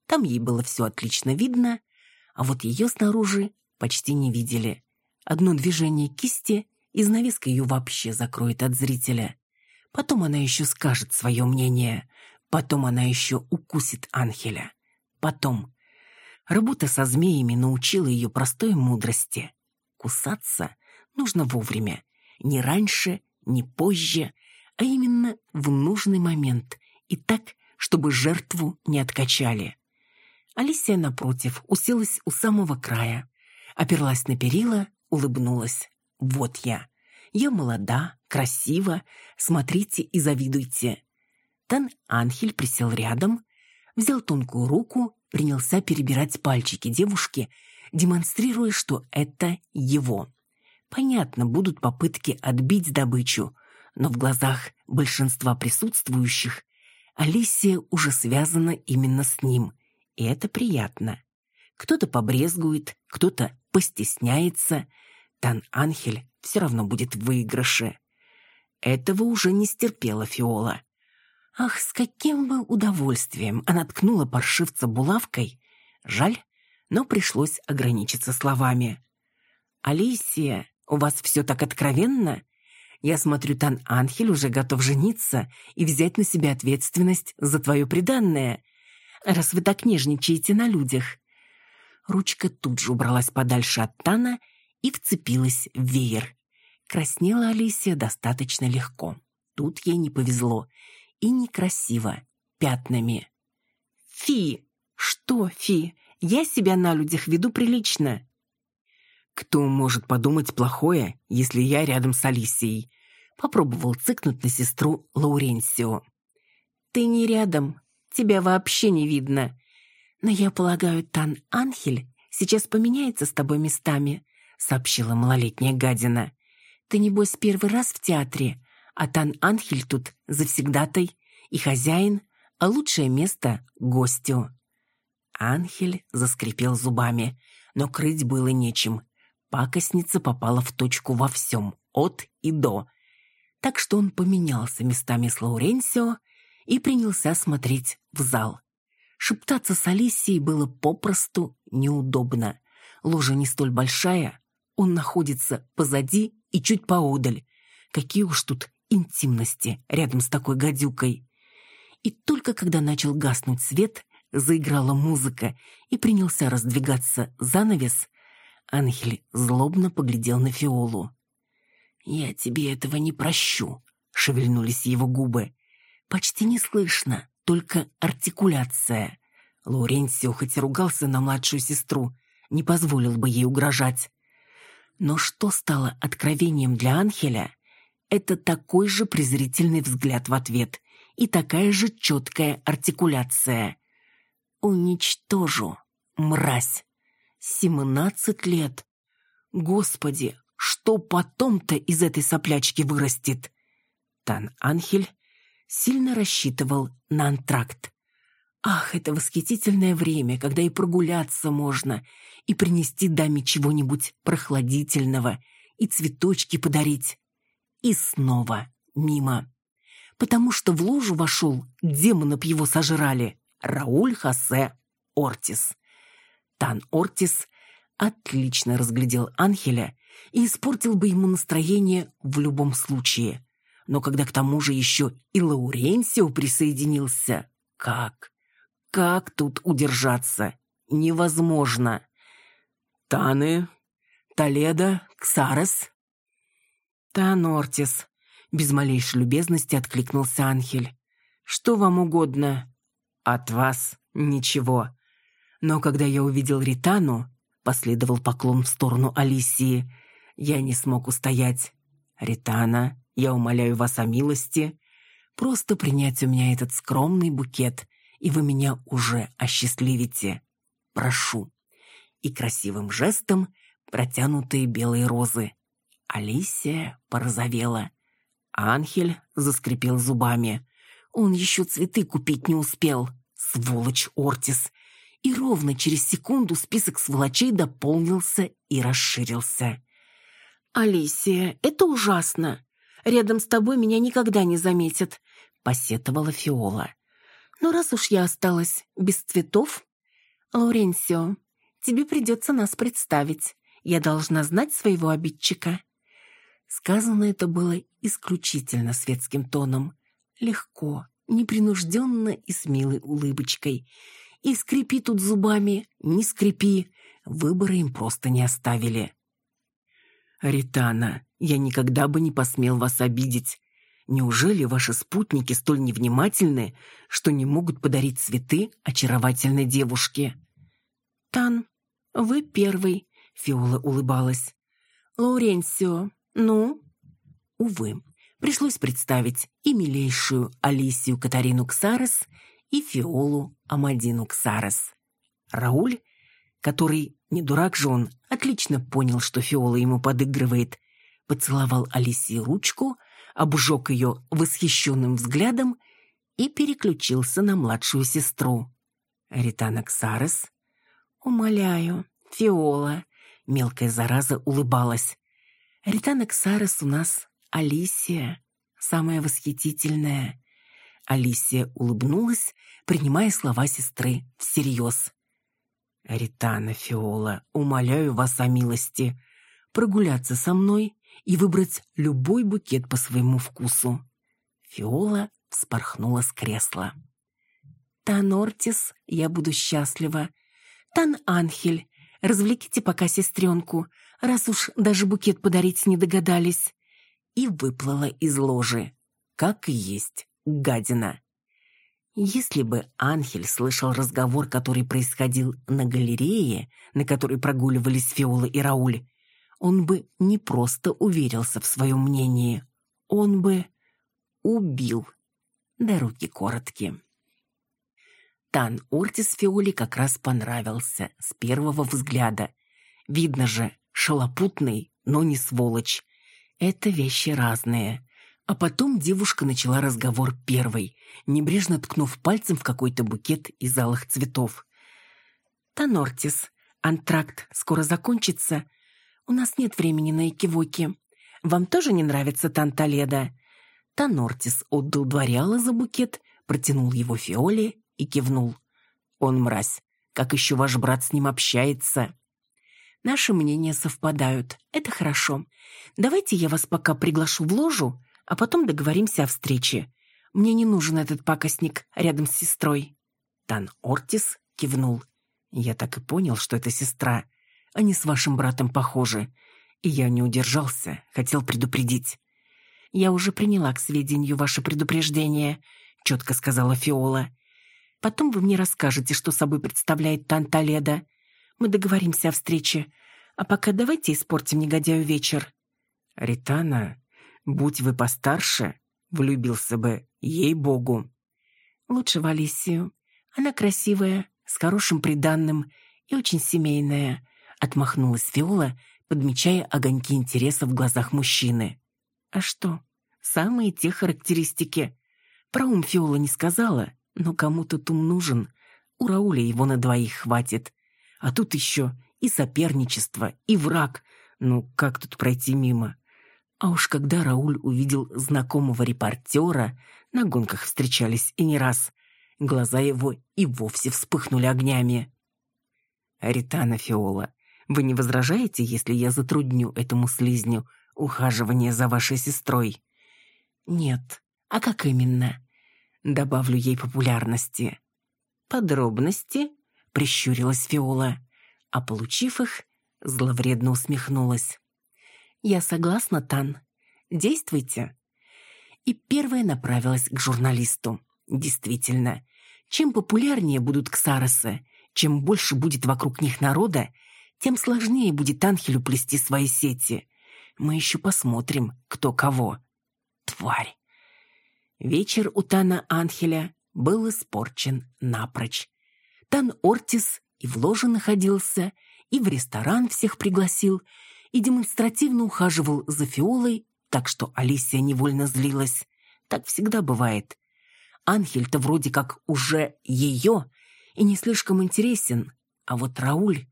Там ей было все отлично видно, а вот ее снаружи почти не видели. Одно движение кисти, и занавеска ее вообще закроет от зрителя. Потом она еще скажет свое мнение. Потом она еще укусит Анхеля. Потом. Работа со змеями научила ее простой мудрости. Кусаться нужно вовремя. Не раньше, не позже, а именно в нужный момент. И так, чтобы жертву не откачали. Алисия, напротив, уселась у самого края. Оперлась на перила, улыбнулась. Вот я. Я молода, красива, смотрите и завидуйте. Тан Анхель присел рядом, взял тонкую руку, принялся перебирать пальчики девушки, демонстрируя, что это его. Понятно, будут попытки отбить добычу, но в глазах большинства присутствующих Алисия уже связана именно с ним, и это приятно. Кто-то побрезгует, кто-то постесняется. Тан Анхель все равно будет в выигрыше. Этого уже не стерпела Фиола. Ах, с каким бы удовольствием она ткнула паршивца булавкой. Жаль, но пришлось ограничиться словами. «Алисия, у вас все так откровенно? Я смотрю, Тан Анхель уже готов жениться и взять на себя ответственность за твое преданное, раз вы так нежничаете на людях». Ручка тут же убралась подальше от Тана и вцепилась в веер. Краснела Алисия достаточно легко. Тут ей не повезло. И некрасиво. Пятнами. «Фи! Что, Фи? Я себя на людях веду прилично». «Кто может подумать плохое, если я рядом с Алисией?» Попробовал цыкнуть на сестру Лауренсио. «Ты не рядом. Тебя вообще не видно. Но я полагаю, Тан Анхель сейчас поменяется с тобой местами», сообщила малолетняя гадина. «Ты, небось, первый раз в театре, а Тан Анхель тут завсегдатай и хозяин, а лучшее место — гостю». Анхель заскрипел зубами, но крыть было нечем. Пакостница попала в точку во всем, от и до. Так что он поменялся местами с Лауренсио и принялся смотреть в зал. Шептаться с Алисией было попросту неудобно. Ложа не столь большая, он находится позади и чуть поодаль. Какие уж тут интимности рядом с такой гадюкой. И только когда начал гаснуть свет, заиграла музыка и принялся раздвигаться занавес, Анхель злобно поглядел на Фиолу. «Я тебе этого не прощу», — шевельнулись его губы. «Почти не слышно, только артикуляция». Лауренсио хоть и ругался на младшую сестру, не позволил бы ей угрожать. Но что стало откровением для Анхеля, это такой же презрительный взгляд в ответ и такая же четкая артикуляция. «Уничтожу, мразь!» Семнадцать лет. Господи, что потом-то из этой соплячки вырастет? Тан Анхель сильно рассчитывал на антракт. Ах, это восхитительное время, когда и прогуляться можно, и принести даме чего-нибудь прохладительного, и цветочки подарить. И снова мимо. Потому что в лужу вошел, демонов его сожрали, Рауль Хосе Ортис. Тан Ортис отлично разглядел Анхеля и испортил бы ему настроение в любом случае. Но когда к тому же еще и Лауренсио присоединился, как? Как тут удержаться? Невозможно. Таны, Толедо, Ксарес. Тан Ортис. Без малейшей любезности откликнулся Анхель. Что вам угодно? От вас ничего. Но когда я увидел Ритану, последовал поклон в сторону Алисии, я не смог устоять. «Ритана, я умоляю вас о милости. Просто принять у меня этот скромный букет, и вы меня уже осчастливите. Прошу». И красивым жестом протянутые белые розы. Алисия порозовела. Анхель заскрипел зубами. Он еще цветы купить не успел. Сволочь Ортис и ровно через секунду список сволочей дополнился и расширился. «Алисия, это ужасно. Рядом с тобой меня никогда не заметят», — посетовала Фиола. «Но раз уж я осталась без цветов...» «Лауренсио, тебе придется нас представить. Я должна знать своего обидчика». Сказано это было исключительно светским тоном. Легко, непринужденно и с милой улыбочкой — и скрипи тут зубами, не скрипи. Выбора им просто не оставили. «Ритана, я никогда бы не посмел вас обидеть. Неужели ваши спутники столь невнимательны, что не могут подарить цветы очаровательной девушке?» «Тан, вы первый», — Фиола улыбалась. «Лауренсио, ну?» Увы, пришлось представить и милейшую Алисию Катарину Ксарес, и Фиолу Амадину Ксарес. Рауль, который, не дурак же он, отлично понял, что Фиола ему подыгрывает, поцеловал Алисии ручку, обжег ее восхищенным взглядом и переключился на младшую сестру. Ритана Ксарес. «Умоляю, Фиола», — мелкая зараза улыбалась. «Ритана Ксарес у нас Алисия, самая восхитительная». Алисия улыбнулась, принимая слова сестры всерьез. «Ритана Фиола, умоляю вас о милости, прогуляться со мной и выбрать любой букет по своему вкусу». Фиола вспорхнула с кресла. «Тан Ортис, я буду счастлива. Тан Анхель, развлеките пока сестренку, раз уж даже букет подарить не догадались». И выплыла из ложи. Как и есть, гадина. Если бы Анхель слышал разговор, который происходил на галерее, на которой прогуливались Фиола и Рауль, он бы не просто уверился в своем мнении, он бы убил. Да руки короткие. Тан Ортис Фиоле как раз понравился с первого взгляда. Видно же, шалопутный, но не сволочь. Это вещи разные. А потом девушка начала разговор первой, небрежно ткнув пальцем в какой-то букет из алых цветов. «Танортис, антракт скоро закончится. У нас нет времени на экивоки. Вам тоже не нравится Танталеда?» Танортис отдал два реала за букет, протянул его Фиоле и кивнул. «Он мразь. Как еще ваш брат с ним общается?» «Наши мнения совпадают. Это хорошо. Давайте я вас пока приглашу в ложу, а потом договоримся о встрече. Мне не нужен этот пакостник рядом с сестрой». Тан Ортис кивнул. «Я так и понял, что это сестра. Они с вашим братом похожи. И я не удержался, хотел предупредить». «Я уже приняла к сведению ваше предупреждение», — четко сказала Фиола. Потом вы мне расскажете, что собой представляет Танталеда. Мы договоримся о встрече. А пока давайте испортим негодяю вечер». «Ритана, будь вы постарше, влюбился бы, ей-богу». «Лучше в Алисию. Она красивая, с хорошим приданным и очень семейная», — отмахнулась Фиола, подмечая огоньки интереса в глазах мужчины. «А что? Самые те характеристики. Про ум Фиола не сказала, но кому-то ум нужен. У Рауля его на двоих хватит. А тут еще и соперничество, и враг. Ну, как тут пройти мимо? А уж когда Рауль увидел знакомого репортера, на гонках встречались и не раз, глаза его и вовсе вспыхнули огнями. «Ритана Фиола, вы не возражаете, если я затрудню этому слизню ухаживание за вашей сестрой?» «Нет. А как именно?» Добавлю ей популярности. Подробности? Прищурилась Фиола, а получив их, зловредно усмехнулась. Я согласна, Тан. Действуйте. И первая направилась к журналисту. Действительно, чем популярнее будут ксаросы, чем больше будет вокруг них народа, тем сложнее будет Анхелю плести свои сети. Мы еще посмотрим, кто кого. Тварь. Вечер у Тана Анхеля был испорчен напрочь. Тан Ортис и в ложе находился, и в ресторан всех пригласил, и демонстративно ухаживал за Фиолой, так что Алисия невольно злилась. Так всегда бывает. Анхель-то вроде как уже ее и не слишком интересен, а вот Рауль...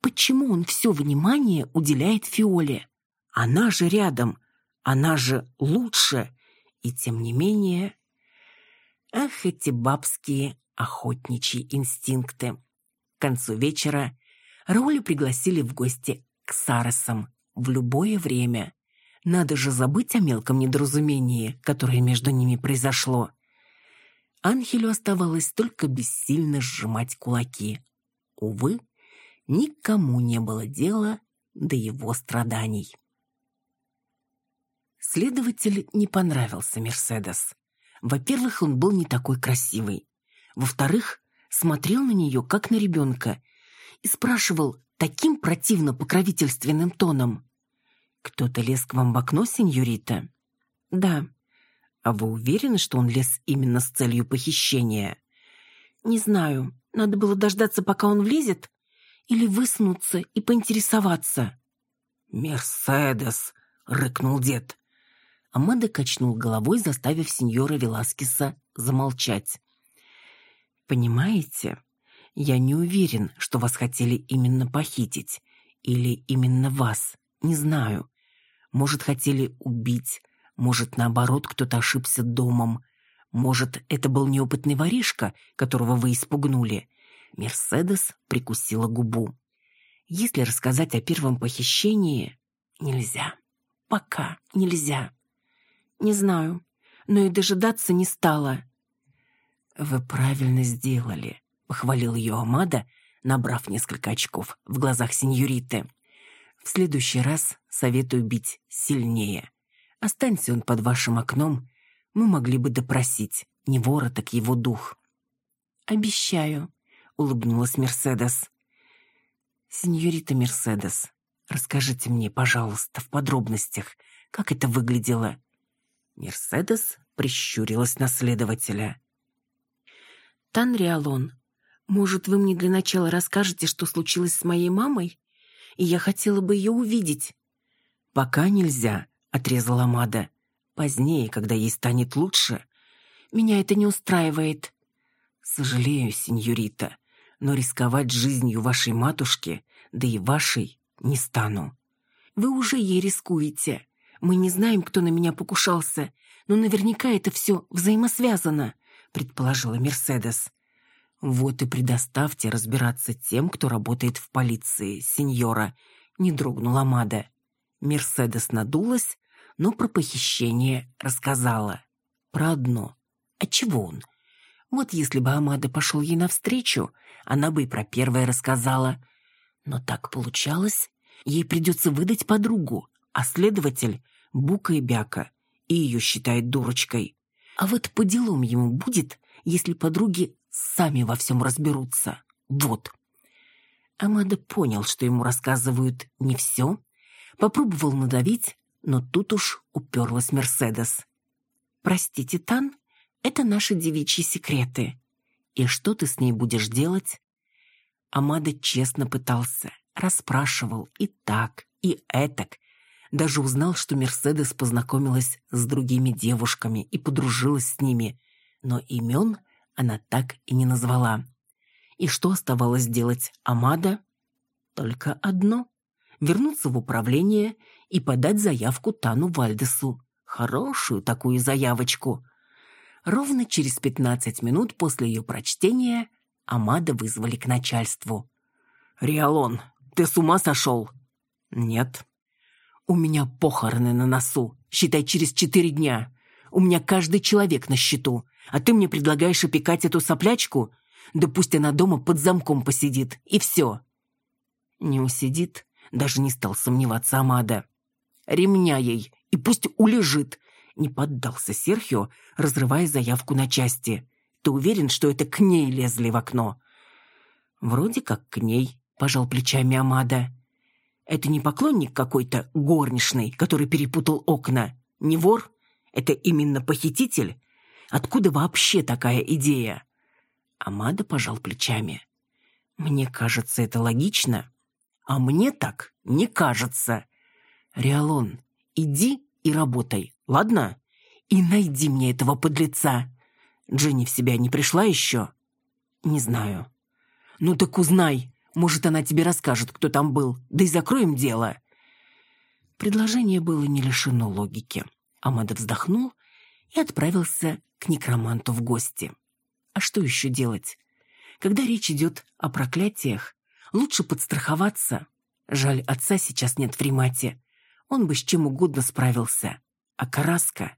Почему он все внимание уделяет Фиоле? Она же рядом, она же лучше, и тем не менее... Ах, эти бабские охотничьи инстинкты. К концу вечера Рауля пригласили в гости к Саросам в любое время. Надо же забыть о мелком недоразумении, которое между ними произошло. Анхелю оставалось только бессильно сжимать кулаки. Увы, никому не было дела до его страданий. Следователь не понравился Мерседес. Во-первых, он был не такой красивый. Во-вторых, смотрел на нее, как на ребенка, и спрашивал таким противно покровительственным тоном. Кто-то лез к вам в окно, сеньорита? Да. А вы уверены, что он лез именно с целью похищения? Не знаю. Надо было дождаться, пока он влезет, или высунуться и поинтересоваться. «Мерседес!» — рыкнул дед. Амада качнул головой, заставив сеньора Веласкеса замолчать. «Понимаете, я не уверен, что вас хотели именно похитить. Или именно вас. Не знаю. Может, хотели убить. Может, наоборот, кто-то ошибся домом. Может, это был неопытный воришка, которого вы испугнули. Мерседес прикусила губу. Если рассказать о первом похищении, нельзя. Пока нельзя. Не знаю, но и дожидаться не стала. Вы правильно сделали, похвалил ее Амада, набрав несколько очков в глазах сеньориты. В следующий раз советую бить сильнее. Останься он под вашим окном, мы могли бы допросить не вора, так его дух. Обещаю, улыбнулась Мерседес. Сеньорита Мерседес, расскажите мне, пожалуйста, в подробностях, как это выглядело. Мерседес прищурилась на следователя. Танриалон, может, вы мне для начала расскажете, что случилось с моей мамой? И я хотела бы ее увидеть. Пока нельзя, отрезала Мада. Позднее, когда ей станет лучше. Меня это не устраивает. Сожалею, сеньорита, но рисковать жизнью вашей матушки, да и вашей, не стану. Вы уже ей рискуете. Мы не знаем, кто на меня покушался, но наверняка это все взаимосвязано, предположила Мерседес. Вот и предоставьте разбираться тем, кто работает в полиции, сеньора, не дрогнула Мада. Мерседес надулась, но про похищение рассказала. Про одно. А чего он? Вот если бы Амада пошел ей навстречу, она бы и про первое рассказала. Но так получалось. Ей придется выдать подругу, а следователь — Бука и Бяка, и ее считает дурочкой. А вот по делам ему будет, если подруги сами во всем разберутся. Вот. Амада понял, что ему рассказывают не все, попробовал надавить, но тут уж уперлась Мерседес. «Простите, Тан, это наши девичьи секреты. И что ты с ней будешь делать?» Амада честно пытался, расспрашивал и так, и этак. Даже узнал, что Мерседес познакомилась с другими девушками и подружилась с ними, но имен – она так и не назвала. И что оставалось делать Амада? Только одно — вернуться в управление и подать заявку Тану Вальдесу. Хорошую такую заявочку. Ровно через пятнадцать минут после ее прочтения Амада вызвали к начальству. «Риалон, ты с ума сошел?» «Нет». «У меня похороны на носу, считай, через четыре дня. У меня каждый человек на счету. А ты мне предлагаешь опекать эту соплячку? Да пусть она дома под замком посидит, и все». Не усидит, даже не стал сомневаться Амада. «Ремня ей, и пусть улежит», — не поддался Серхио, разрывая заявку на части. «Ты уверен, что это к ней лезли в окно?» «Вроде как к ней», — пожал плечами Амада. «Это не поклонник какой-то горничный, который перепутал окна? Не вор? Это именно похититель? Откуда вообще такая идея? Амада пожал плечами. Мне кажется, это логично. А мне так не кажется. Риалон, иди и работай, ладно? И найди мне этого подлеца. Дженни в себя не пришла еще? Не знаю. Ну так узнай. Может, она тебе расскажет, кто там был. Да и закроем дело. Предложение было не лишено логики. Амада вздохнул и отправился к некроманту в гости. А что еще делать? Когда речь идет о проклятиях, лучше подстраховаться. Жаль, отца сейчас нет в ремате. Он бы с чем угодно справился. А Караска?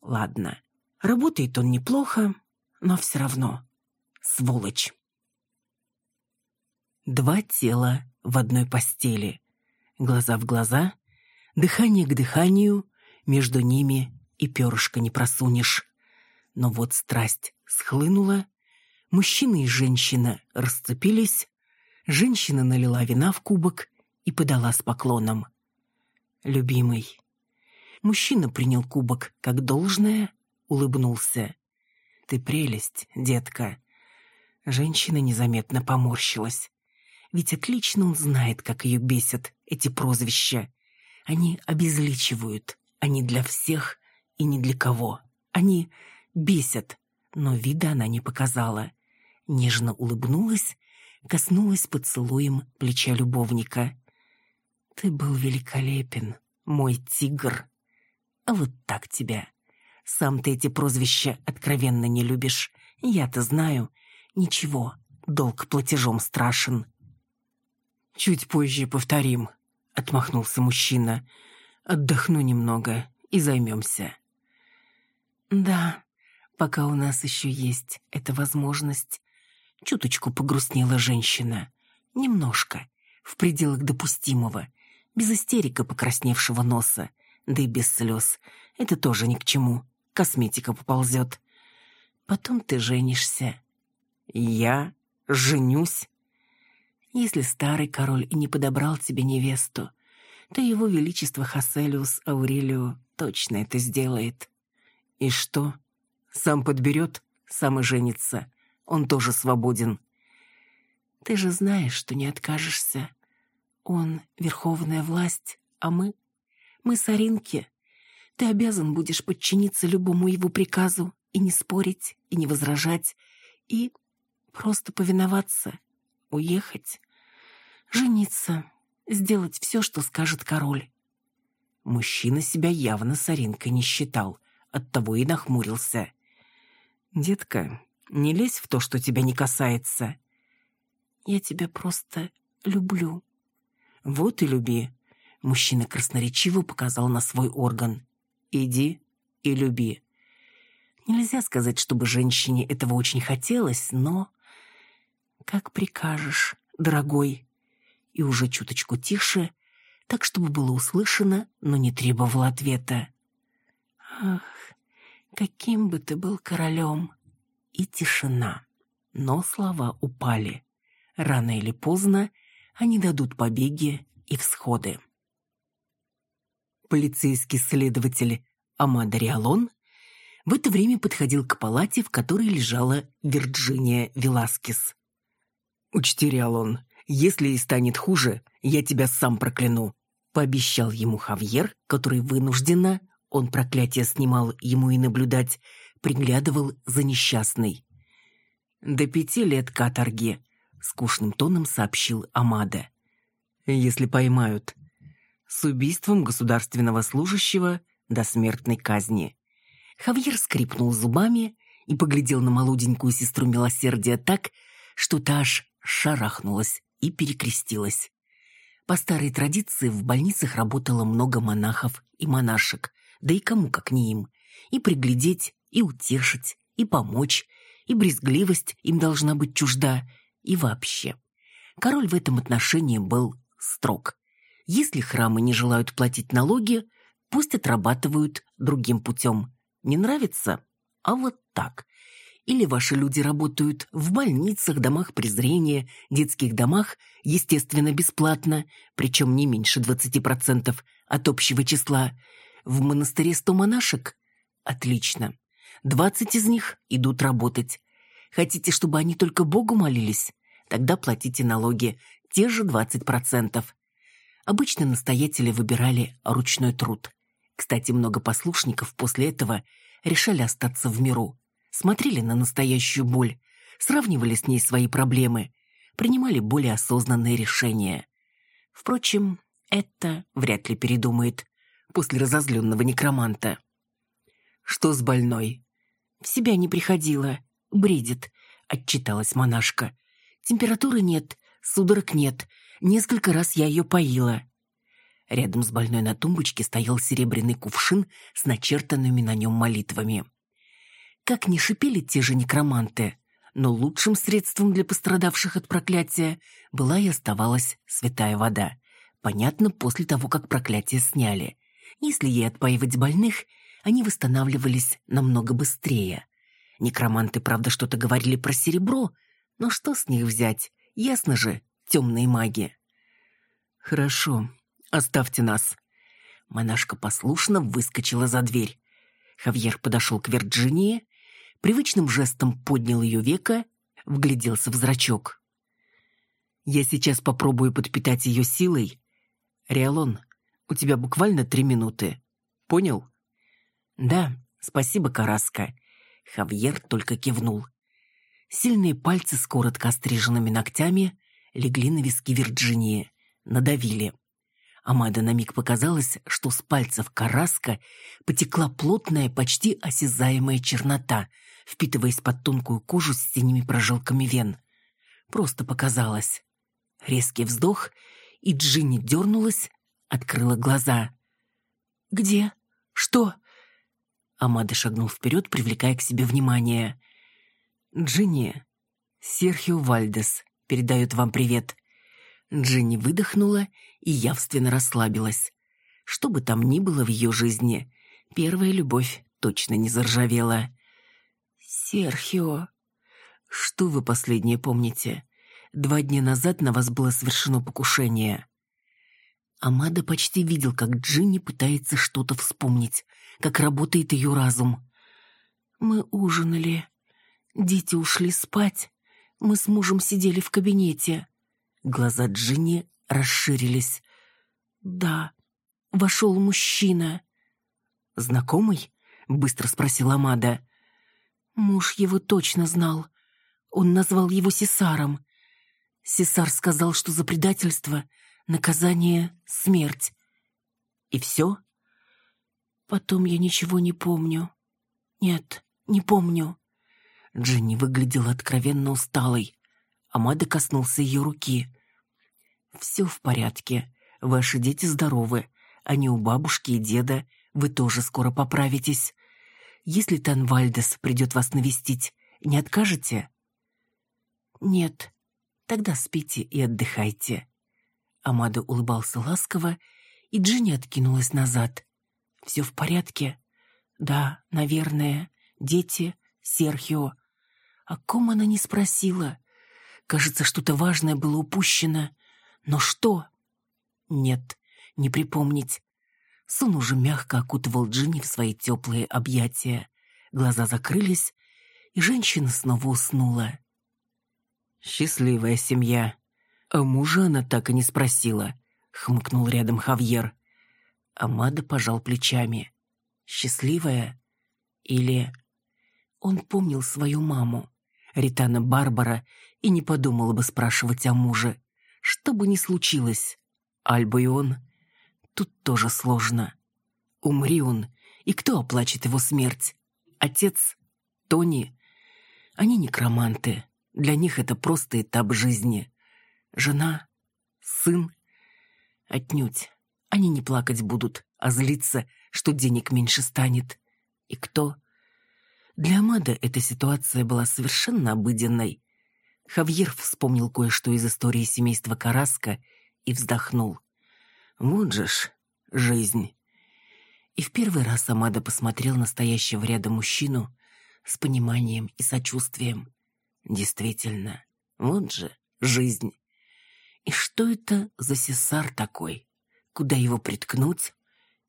Ладно. Работает он неплохо, но все равно. Сволочь. Два тела в одной постели. Глаза в глаза, дыхание к дыханию, между ними и перышко не просунешь. Но вот страсть схлынула, мужчина и женщина расцепились, женщина налила вина в кубок и подала с поклоном. любимый». Мужчина принял кубок как должное, улыбнулся. «Ты прелесть, детка». Женщина незаметно поморщилась. Ведь отлично он знает, как ее бесят эти прозвища. Они обезличивают, они для всех и ни для кого. Они бесят, но вида она не показала. Нежно улыбнулась, коснулась поцелуем плеча любовника. «Ты был великолепен, мой тигр. А вот так тебя. Сам ты эти прозвища откровенно не любишь. Я-то знаю. Ничего, долг платежом страшен». «Чуть позже повторим», — отмахнулся мужчина. «Отдохну немного и займемся». «Да, пока у нас еще есть эта возможность». Чуточку погрустнела женщина. Немножко, в пределах допустимого, без истерика покрасневшего носа, да и без слез. Это тоже ни к чему. Косметика поползет. Потом ты женишься. Я женюсь? Если старый король и не подобрал тебе невесту, то его величество Хаселиус Аурелио точно это сделает. И что? Сам подберет, сам и женится. Он тоже свободен. Ты же знаешь, что не откажешься. Он — верховная власть, а мы... Мы соринки. Ты обязан будешь подчиниться любому его приказу и не спорить, и не возражать, и просто повиноваться, уехать, жениться, сделать все, что скажет король. Мужчина себя явно соринкой не считал — оттого и нахмурился. «Детка, не лезь в то, что тебя не касается». «Я тебя просто люблю». «Вот и люби». Мужчина красноречиво показал на свой орган. «Иди и люби». Нельзя сказать, чтобы женщине этого очень хотелось, но... «Как прикажешь, дорогой». И уже чуточку тише, так, чтобы было услышано, но не требовало ответа. «Ах, каким бы ты был королем!» И тишина. Но слова упали. Рано или поздно они дадут побеги и всходы. Полицейский следователь Амада Риалон в это время подходил к палате, в которой лежала Вирджиния Веласкес. «Учти, Риалон, если и станет хуже, я тебя сам прокляну», пообещал ему Хавьер, который вынужденно он проклятие снимал ему и наблюдать, приглядывал за несчастной. «До пяти лет каторги», — скучным тоном сообщил Амада. «Если поймают. С убийством государственного служащего до смертной казни». Хавьер скрипнул зубами и поглядел на молоденькую сестру милосердия так, что та аж шарахнулась и перекрестилась. По старой традиции в больницах работало много монахов и монашек, да и кому как не им, и приглядеть, и утешить, и помочь, и брезгливость им должна быть чужда, и вообще. Король в этом отношении был строг. Если храмы не желают платить налоги, пусть отрабатывают другим путем. Не нравится? А вот так. Или ваши люди работают в больницах, домах презрения, детских домах, естественно, бесплатно, причем не меньше 20% от общего числа, в монастыре сто монашек? Отлично. Двадцать из них идут работать. Хотите, чтобы они только Богу молились? Тогда платите налоги, те же двадцать процентов. Обычно настоятели выбирали ручной труд. Кстати, много послушников после этого решали остаться в миру. Смотрели на настоящую боль, сравнивали с ней свои проблемы, принимали более осознанные решения. Впрочем, это вряд ли передумает после разозленного некроманта. «Что с больной?» «В себя не приходила. Бредит», — отчиталась монашка. «Температуры нет, судорог нет. Несколько раз я ее поила». Рядом с больной на тумбочке стоял серебряный кувшин с начертанными на нем молитвами. Как ни шипели те же некроманты, но лучшим средством для пострадавших от проклятия была и оставалась святая вода. Понятно, после того, как проклятие сняли. Если ей отпаивать больных, они восстанавливались намного быстрее. Некроманты, правда, что-то говорили про серебро, но что с них взять? Ясно же, темные маги. «Хорошо, оставьте нас». Монашка послушно выскочила за дверь. Хавьер подошел к Вирджинии, привычным жестом поднял ее века, вгляделся в зрачок. «Я сейчас попробую подпитать ее силой. Риалон, у тебя буквально три минуты. Понял?» «Да, спасибо, Караска». Хавьер только кивнул. Сильные пальцы с коротко остриженными ногтями легли на виски Вирджинии, надавили. Амада на миг показалось, что с пальцев Караска потекла плотная, почти осязаемая чернота, впитываясь под тонкую кожу с синими прожилками вен. Просто показалось. Резкий вздох, и Джинни дернулась, открыла глаза. «Где? Что?» Амада шагнул вперед, привлекая к себе внимание. «Джинни, Серхио Вальдес передает вам привет». Джинни выдохнула и явственно расслабилась. Что бы там ни было в ее жизни, первая любовь точно не заржавела. «Серхио, что вы последнее помните? Два дня назад на вас было совершено покушение». Амада почти видел, как Джинни пытается что-то вспомнить, как работает ее разум. «Мы ужинали. Дети ушли спать. Мы с мужем сидели в кабинете. Глаза Джинни расширились. «Да, вошел мужчина». «Знакомый?» — быстро спросила Амада. Муж его точно знал. Он назвал его Сесаром. Сесар сказал, что за предательство наказание — смерть. И все? Потом я ничего не помню. Нет, не помню. Дженни выглядела откровенно усталой. Амада коснулся ее руки. «Все в порядке. Ваши дети здоровы. Они у бабушки и деда. Вы тоже скоро поправитесь. Если Танвальдес придет вас навестить, не откажете?» «Нет. Тогда спите и отдыхайте». Амада улыбался ласково, и Джинни откинулась назад. «Все в порядке?» «Да, наверное. Дети, Серхио». О ком она не спросила? Кажется, что-то важное было упущено. Но что? Нет, не припомнить. Сон уже мягко окутывал Джинни в свои теплые объятия. Глаза закрылись, и женщина снова уснула. «Счастливая семья», а мужа она так и не спросила, хмыкнул рядом Хавьер. Амада пожал плечами. Счастливая? Или... Он помнил свою маму, Ритана Барбара, и не подумала бы спрашивать о муже. Что бы ни случилось, Альба и он... Тут тоже сложно. Умри он, и кто оплачет его смерть? Отец? Тони? Они некроманты. Для них это просто этап жизни. Жена? Сын? Отнюдь. Они не плакать будут, а злиться, что денег меньше станет. И кто? Для Амада эта ситуация была совершенно обыденной. Хавьер вспомнил кое-что из истории семейства Караска и вздохнул. Вот же ж, жизнь. И в первый раз Амада посмотрел на стоящего рядом мужчину с пониманием и сочувствием. Действительно, вот же жизнь. И что это за сесар такой? Куда его приткнуть?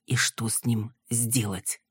И что с ним сделать?